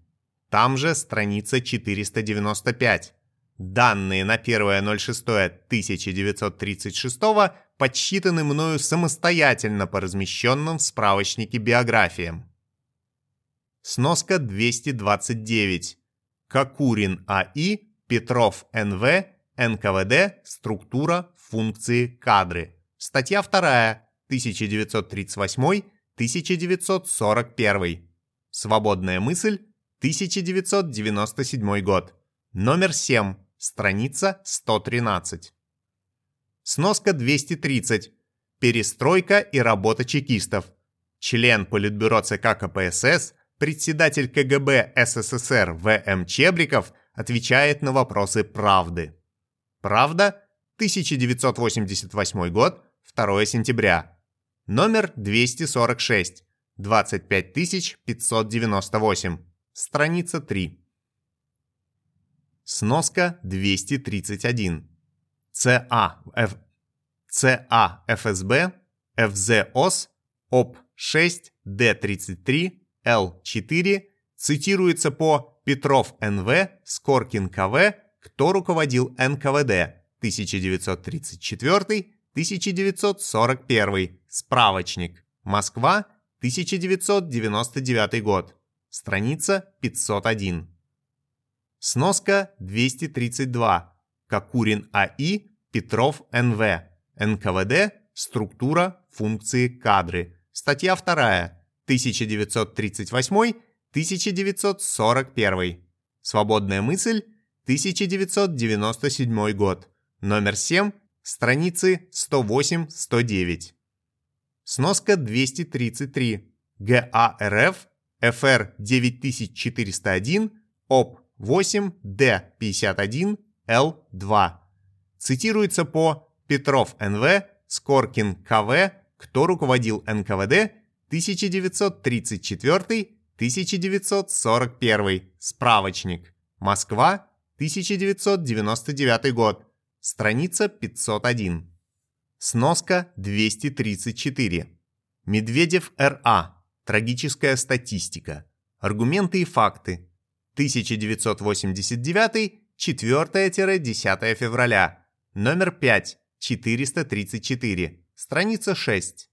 Там же страница 495. Данные на 1.06.1936 подсчитаны мною самостоятельно по размещенным в справочнике биографиям. Сноска 229. Кокурин А.И., Петров Н.В., НКВД, структура, функции, кадры. Статья 2, 1938-1941. Свободная мысль, 1997 год. Номер 7, страница 113. Сноска 230. Перестройка и работа чекистов. Член Политбюро ЦК КПСС, председатель КГБ СССР В.М. Чебриков отвечает на вопросы правды. Правда, 1988 год, 2 сентября. Номер 246, 25598, страница 3. Сноска 231. ЦА, Ф, ЦА ФСБ, ФЗ ОС, ОП 6, Д33, Л4 цитируется по Петров НВ, Скоркин КВ, кто руководил НКВД 1934-1941, справочник, Москва, 1999 год, страница 501. Сноска 232. Кокурин А.И. Петров Н.В. НКВД. Структура, функции, кадры. Статья 2. 1938-1941. Свободная мысль. 1997 год. Номер 7. Страницы 108-109. Сноска 233. ГАРФ. ФР 9401. ОП 8Д51Л2. Цитируется по Петров НВ, Скоркин КВ, кто руководил НКВД 1934-1941, справочник, Москва, 1999 год, страница 501. Сноска 234. Медведев Р.А. Трагическая статистика. Аргументы и факты. 1989, 4-10 февраля, номер 5, 434, страница 6.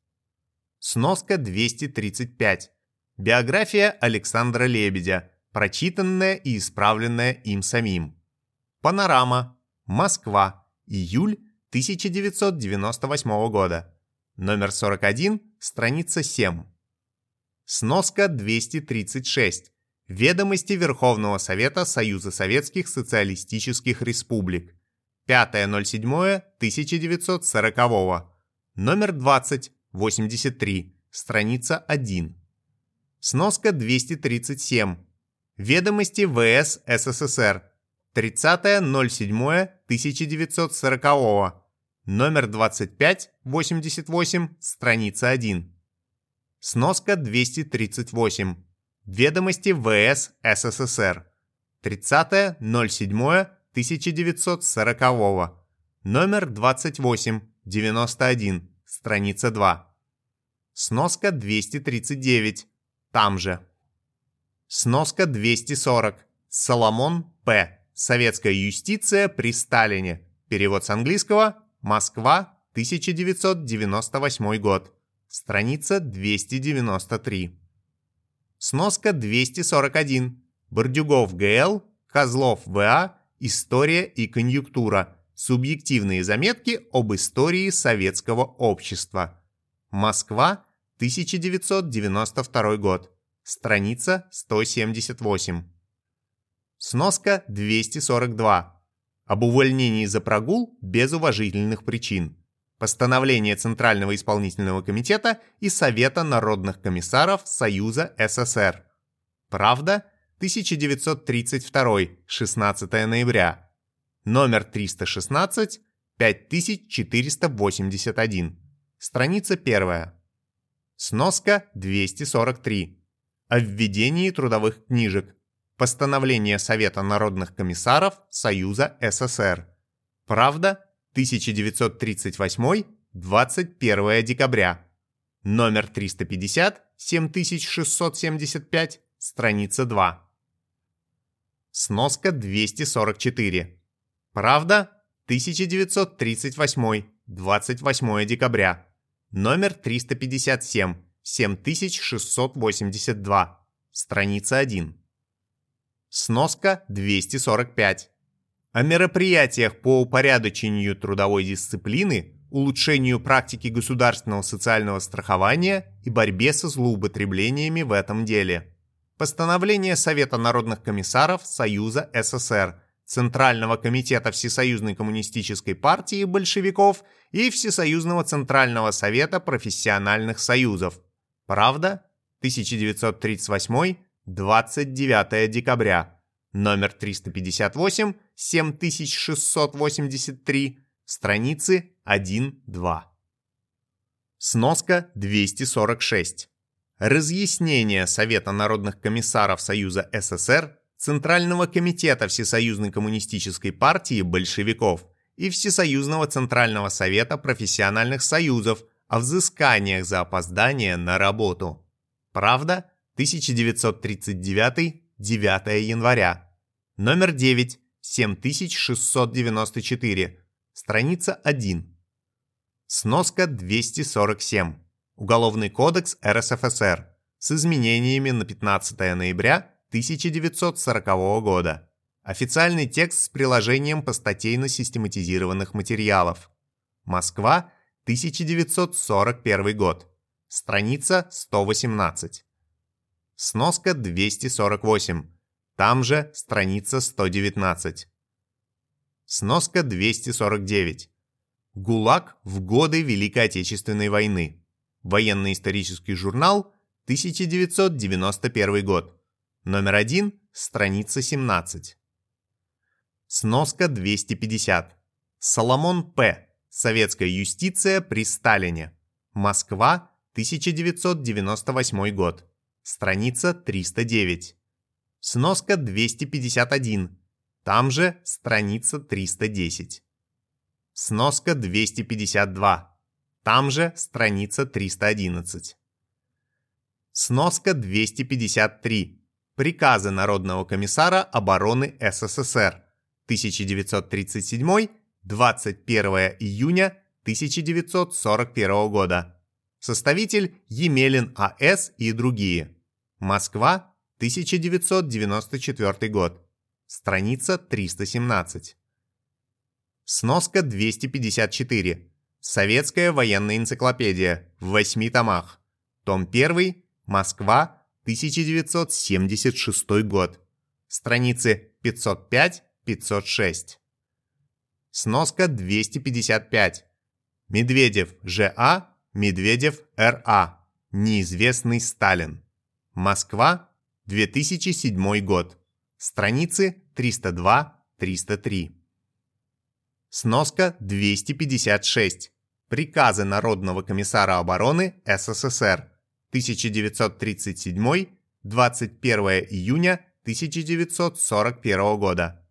Сноска 235. Биография Александра Лебедя, прочитанная и исправленная им самим. Панорама. Москва. Июль 1998 года. Номер 41, страница 7. Сноска 236. Ведомости Верховного Совета Союза Советских Социалистических Республик. 5.07.1940. Номер 20, 83, страница 1. Сноска 237. Ведомости ВС СССР. 30.07.1940. Номер 25, 88, страница 1. Сноска 238. Ведомости ВС СССР. 30.07.1940. Номер 28, 91, страница 2. Сноска 239. Там же. Сноска 240. Соломон П. Советская юстиция при Сталине. Перевод с английского. Москва, 1998 год. Страница 293. Сноска 241. Бордюгов ГЛ, Козлов ВА, История и конъюнктура. Субъективные заметки об истории советского общества. Москва, 1992 год. Страница 178. Сноска 242. Об увольнении за прогул без уважительных причин. Постановление Центрального исполнительного комитета и Совета народных комиссаров Союза СССР. Правда, 1932, 16 ноября. Номер 316, 5481. Страница 1. Сноска 243. О введении трудовых книжек. Постановление Совета народных комиссаров Союза СССР. Правда, 1938, 21 декабря. Номер 350, 7675, страница 2. Сноска 244. Правда, 1938, 28 декабря. Номер 357, 7682, страница 1. Сноска 245. О мероприятиях по упорядочению трудовой дисциплины, улучшению практики государственного социального страхования и борьбе со злоупотреблениями в этом деле. Постановление Совета народных комиссаров Союза СССр, Центрального комитета Всесоюзной коммунистической партии большевиков и Всесоюзного Центрального совета профессиональных союзов. Правда, 1938, 29 декабря, номер 358, 7683, страницы 1-2. Сноска 246. Разъяснение Совета народных комиссаров Союза СССр, Центрального комитета Всесоюзной коммунистической партии большевиков и Всесоюзного Центрального совета профессиональных союзов о взысканиях за опоздание на работу. Правда, 1939, 9 января. Номер 9, 7694, страница 1. Сноска 247. Уголовный кодекс РСФСР с изменениями на 15 ноября 1940 года. Официальный текст с приложением по статейно-систематизированных материалов. Москва, 1941 год. Страница 118. Сноска 248. Там же страница 119. Сноска 249. ГУЛАГ в годы Великой Отечественной войны. Военно-исторический журнал, 1991 год. Номер 1, страница 17. Сноска 250. Соломон П. Советская юстиция при Сталине. Москва, 1998 год. Страница 309. Сноска 251. Там же страница 310. Сноска 252. Там же страница 311. Сноска 253. Приказы Народного комиссара обороны СССР. 1937. 21 июня 1941 года. Составитель Емелин А.С. и другие. Москва, 1994 год. Страница 317. Сноска 254. Советская военная энциклопедия в 8 томах. Том 1. Москва, 1976 год. Страницы 505-506. Сноска 255. Медведев Ж.А. Медведев Р.А. Неизвестный Сталин. Москва, 2007 год. Страницы 302-303. Сноска 256. Приказы Народного комиссара обороны СССР. 1937, 21 июня 1941 года.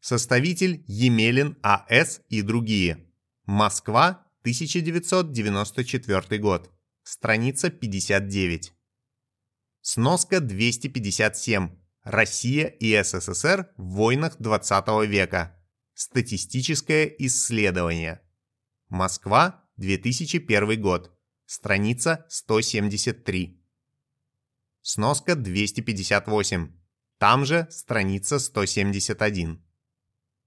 Составитель Емелин А.С. и другие. Москва, 1994 год. Страница 59. Сноска 257. Россия и СССР в войнах 20 века. Статистическое исследование. Москва, 2001 год. Страница 173. Сноска 258. Там же страница 171.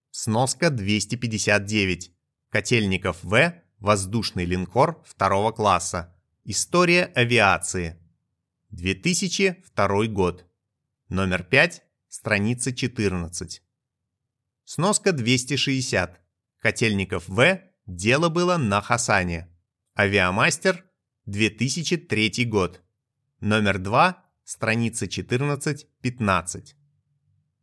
Сноска 259. Котельников В воздушный линкор второго класса. История авиации. 2002 год. Номер 5, страница 14. Сноска 260. Котельников В. Дело было на Хасане. Авиамастер. 2003 год. Номер 2, страница 14-15.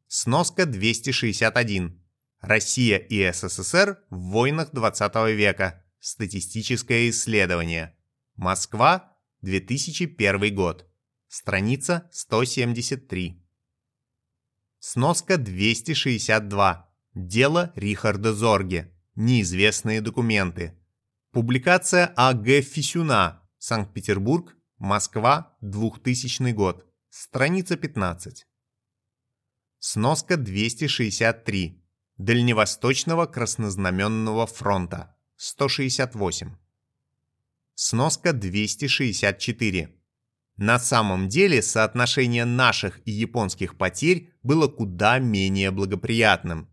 Сноска 261. Россия и СССР в войнах 20 века. Статистическое исследование. Москва, 2001 год. Страница 173. Сноска 262. Дело Рихарда Зорге. Неизвестные документы. Публикация А.Г. Фисюна. Санкт-Петербург. Москва. 2000 год. Страница 15. Сноска 263. Дальневосточного краснознаменного фронта. 168. Сноска 264. На самом деле соотношение наших и японских потерь было куда менее благоприятным.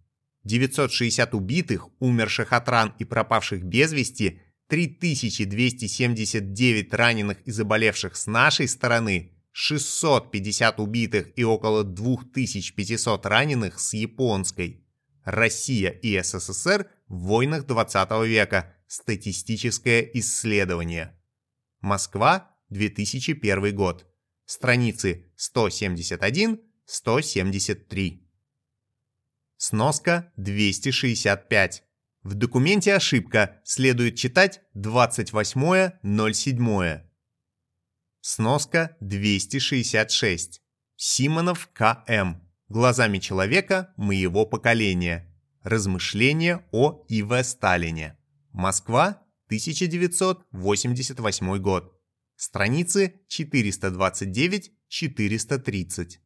960 убитых, умерших от ран и пропавших без вести, 3279 раненых и заболевших с нашей стороны, 650 убитых и около 2500 раненых с японской. Россия и СССР в войнах 20 века. Статистическое исследование. Москва, 2001 год. Страницы 171-173. Сноска 265. В документе ошибка, следует читать 28.07. Сноска 266. Симонов К.М. Глазами человека моего поколения. Размышления о И.В. Сталине. Москва, 1988 год. Страницы 429-430.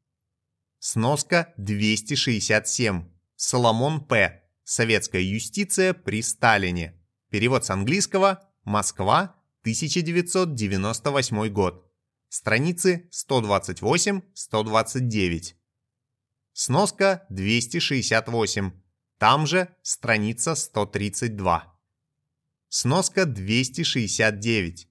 Сноска 267. Соломон П. Советская юстиция при Сталине. Перевод с английского «Москва, 1998 год». Страницы 128-129. Сноска 268. Там же страница 132. Сноска 269.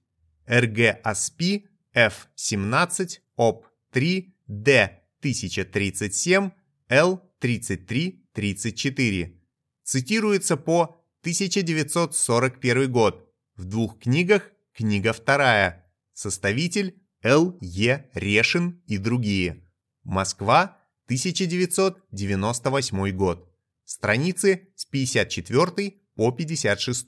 РГ АСПИ F17 ОП 3 Д 1037 Л 3334. Цитируется по 1941 год. В двух книгах книга вторая. Составитель Л. Е. Решин и другие. Москва, 1998 год. Страницы с 54 по 56.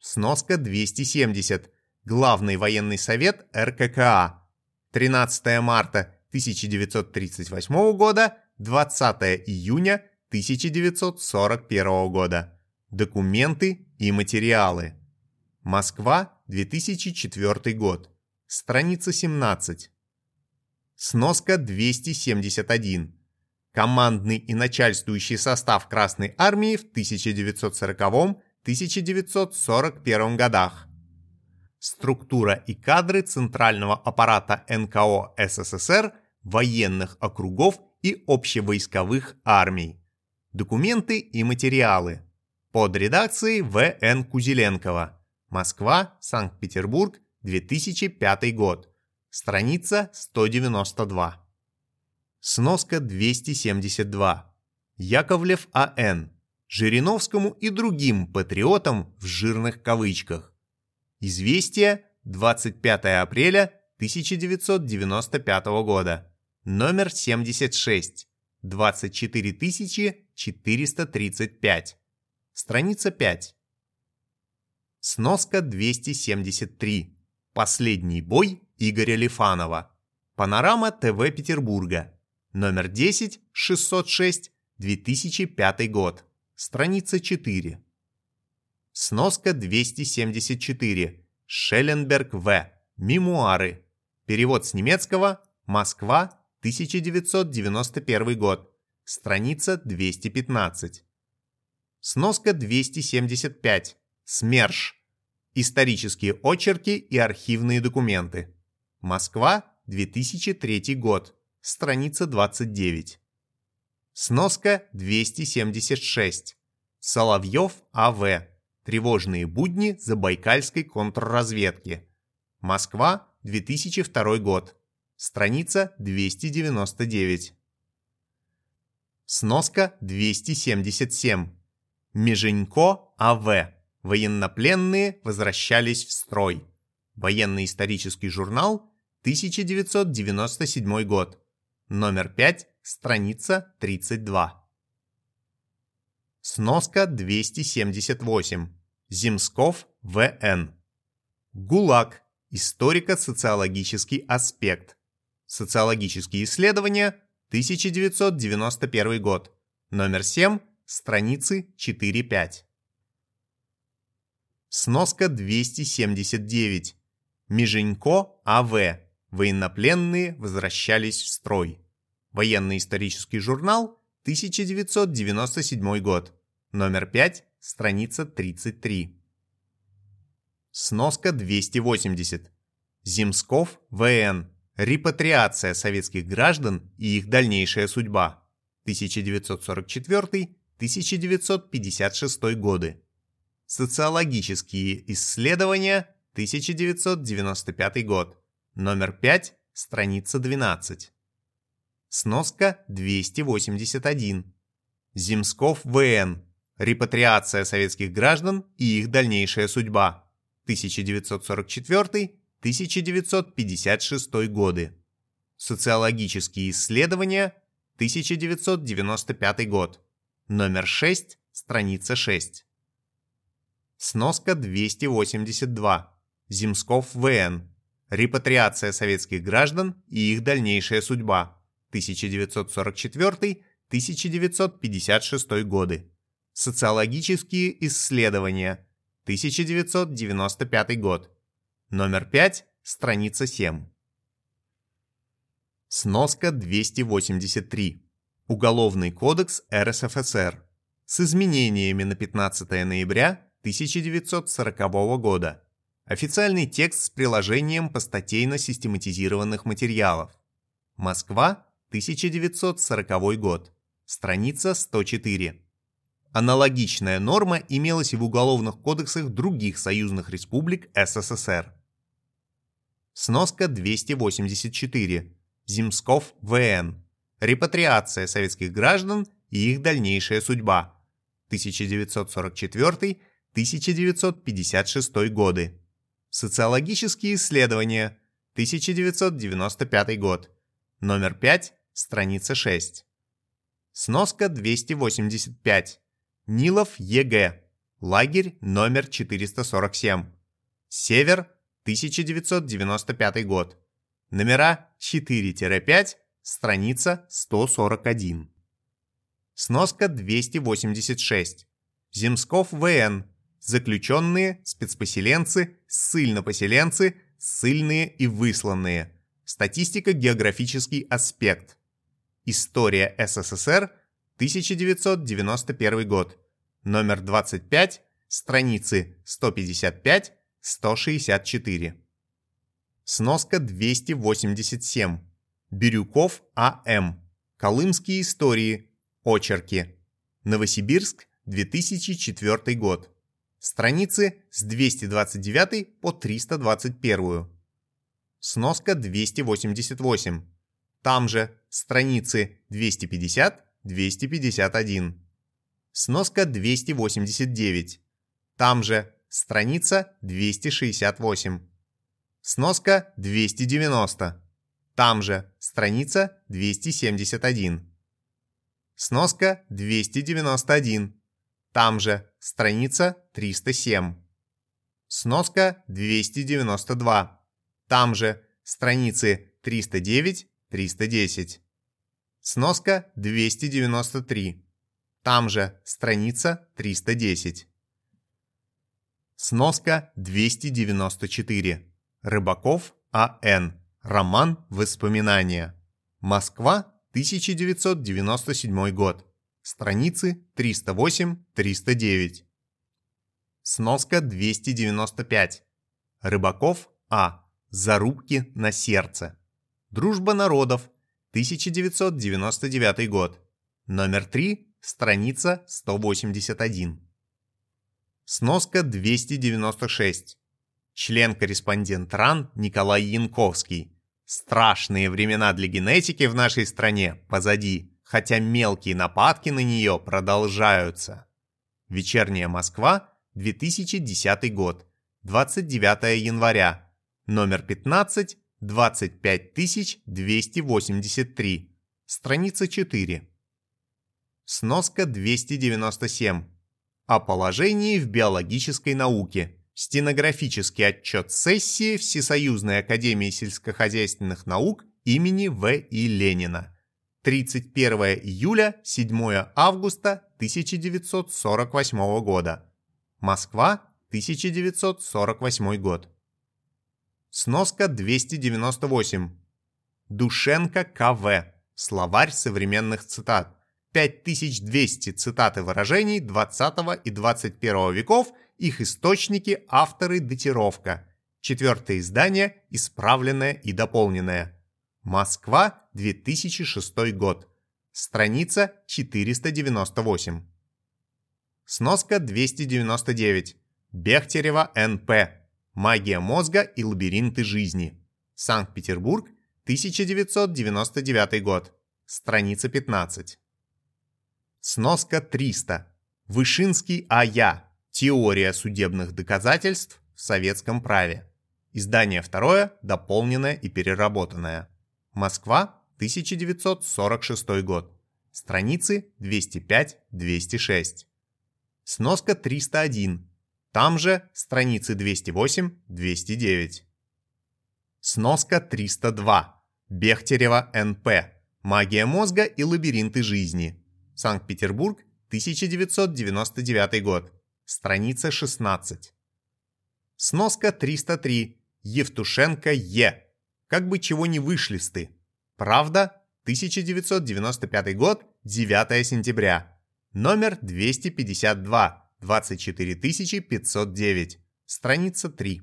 Сноска 270. Главный военный совет РККА. 13 марта 1938 года, 20 июня 1941 года. Документы и материалы. Москва, 2004 год. Страница 17. Сноска 271. Командный и начальствующий состав Красной Армии в 1940-1941 годах. Структура и кадры Центрального аппарата НКО СССР, военных округов и общевойсковых армий. Документы и материалы. Под редакцией В.Н. Кузеленкова. Москва, Санкт-Петербург, 2005 год. Страница 192. Сноска 272. Яковлев А.Н. Жириновскому и другим патриотам в жирных кавычках. Известие 25 апреля 1995 года. Номер 76. 24435. Страница 5. Сноска 273. Последний бой Игоря Лифанова. Панорама ТВ Петербурга. Номер 10, 606, 2005 год. Страница 4. Сноска 274. Шелленберг В. Мемуары. Перевод с немецкого. Москва, 1991 год. Страница 215. Сноска 275. СМЕРШ. Исторические очерки и архивные документы. Москва, 2003 год. Страница 29. Сноска 276. Соловьев А.В. Тревожные будни Забайкальской контрразведки. Москва, 2002 год. Страница 299. Сноска 277. Меженько А.В. Военнопленные возвращались в строй. Военно-исторический журнал, 1997 год. Номер 5, страница 32. Сноска 278. Земсков В.Н. ГУЛАГ. Историко-социологический аспект. Социологические исследования. 1991 год. Номер 7. Страницы 4-5. Сноска 279. Меженько А.В. Военнопленные возвращались в строй. Военно-исторический журнал, 1997 год. Номер 5, страница 33. Сноска 280. Земсков, В.Н. Репатриация советских граждан и их дальнейшая судьба. 1944-1956 годы. Социологические исследования, 1995 год. Номер 5, страница 12. Сноска 281. Земсков В.Н. Репатриация советских граждан и их дальнейшая судьба. 1944-1956 годы. Социологические исследования. 1995 год. Номер 6, страница 6. Сноска 282. Земсков В.Н. Репатриация советских граждан и их дальнейшая судьба. 1944-1956 годы. Социологические исследования. 1995 год. Номер 5, страница 7. Сноска 283. Уголовный кодекс РСФСР. С изменениями на 15 ноября 1940 года. Официальный текст с приложением постатейно-систематизированных материалов. Москва, 1940 год. Страница 104. Аналогичная норма имелась и в уголовных кодексах других союзных республик СССР. Сноска 284. Земсков В.Н. Репатриация советских граждан и их дальнейшая судьба. 1944-1956 годы. Социологические исследования. 1995 год. Номер 5, страница 6. Сноска 285. Нилов Е. Г. Лагерь номер 447. Север, 1995 год. Номера 4-5, страница 141. Сноска 286. Земсков ВН. Заключенные, спецпоселенцы, ссыльно-поселенцы, ссыльные и высланные. Статистика географический аспект. История СССР, 1991 год. Номер 25, страницы 155-164. Сноска 287. Бирюков А.М. Колымские истории. Очерки. Новосибирск, 2004 год. Страницы с 229 по 321. Сноска 288. Там же страницы 250-251. Сноска 289. Там же страница 268. Сноска 290. Там же страница 271. Сноска 291. Там же страница 307. Сноска 292. Там же страницы 309-310. Сноска 293. Там же страница 310. Сноска 294. Рыбаков А.Н. Роман «Воспоминания». Москва, 1997 год. Страницы 308-309. Сноска 295. Рыбаков А. Зарубки на сердце. Дружба народов. 1999 год. Номер 3, страница 181. Сноска 296. Член-корреспондент РАН Николай Янковский. Страшные времена для генетики в нашей стране позади, хотя мелкие нападки на нее продолжаются. Вечерняя Москва, 2010 год, 29 января, номер 15, 25283, страница 4. Сноска 297. О положении в биологической науке. Стенографический отчет сессии Всесоюзной Академии сельскохозяйственных наук имени В. И. Ленина. 31 июля 7 августа 1948 года. Москва, 1948 год. Сноска 298. Душенко К.В. Словарь современных цитат. 5200 цитат и выражений 20 и 21 веков – их источники, авторы, датировка. Четвертое издание, исправленное и дополненное. Москва, 2006 год. Страница 498. Сноска 299. Бехтерева Н.П. Магия мозга и лабиринты жизни. Санкт-Петербург, 1999 год. Страница 15. Сноска 300. Вышинский А.Я. Теория судебных доказательств в советском праве. Издание второе, дополненное и переработанное. Москва, 1946 год. Страницы 205-206. Сноска 301. Там же страницы 208-209. Сноска 302. Бехтерева Н.П. Магия мозга и лабиринты жизни. Санкт-Петербург, 1999 год страница 16. Сноска 303. Евтушенко Е. Как бы чего не вышлисты. Правда, 1995 год, 9 сентября. Номер 252, 24509. Страница 3.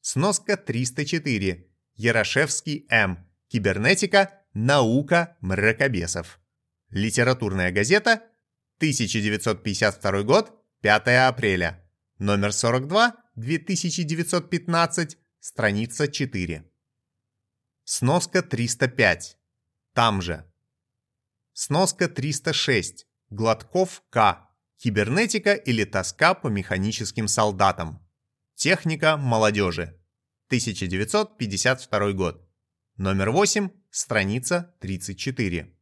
Сноска 304. Ярошевский М. Кибернетика. Наука мракобесов. Литературная газета. 1952 год. 5 апреля. Номер 42, 2915, страница 4. Сноска 305. Там же. Сноска 306. Гладков К. Кибернетика или тоска по механическим солдатам. Техника молодежи. 1952 год. Номер 8, страница 34.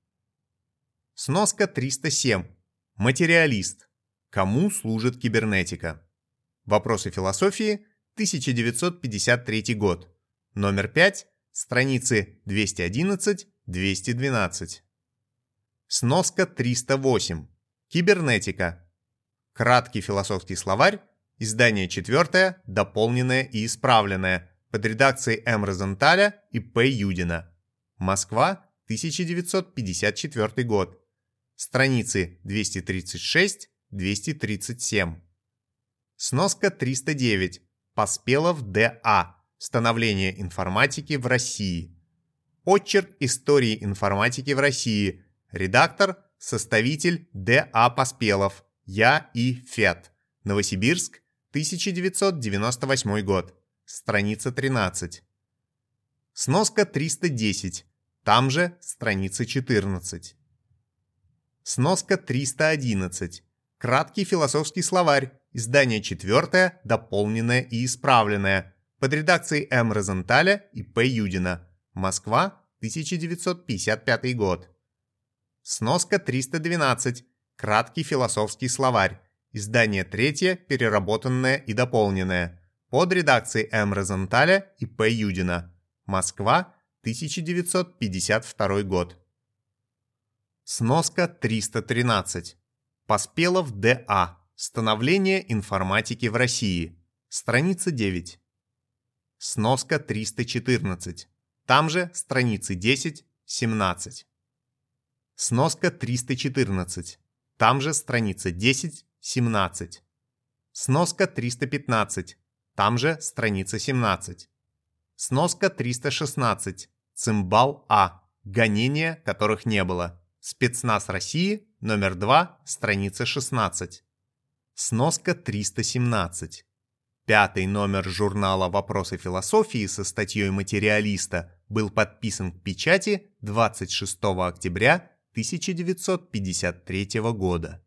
Сноска 307. Материалист. Кому служит кибернетика? Вопросы философии, 1953 год. Номер 5, страницы 211-212. Сноска 308. Кибернетика. Краткий философский словарь, издание 4, дополненное и исправленное, под редакцией М. Розенталя и П. Юдина. Москва, 1954 год. Страницы 236 237. Сноска 309. Поспелов Д.А. Становление информатики в России. Отчерк истории информатики в России. Редактор, составитель Д.А. Поспелов. Я и Фет. Новосибирск, 1998 год. Страница 13. Сноска 310. Там же страница 14. Сноска 311. Краткий философский словарь, издание четвертое, дополненное и исправленное, под редакцией М. Розенталя и П. Юдина. Москва, 1955 год. Сноска 312. Краткий философский словарь. Издание третье, переработанное и дополненное. Под редакцией М. Розенталя и П. Юдина. Москва, 1952 год. Сноска 313. Поспелов Д.А. Становление информатики в России. Страница 9. Сноска 314. Там же страницы 10-17. Сноска 314. Там же страница 10-17. Сноска 315. Там же страница 17. Сноска 316. Цимбал А. Гонения, которых не было. Спецназ России, номер 2, страница 16. Сноска 317. Пятый номер журнала «Вопросы философии» со статьей материалиста был подписан к печати 26 октября 1953 года.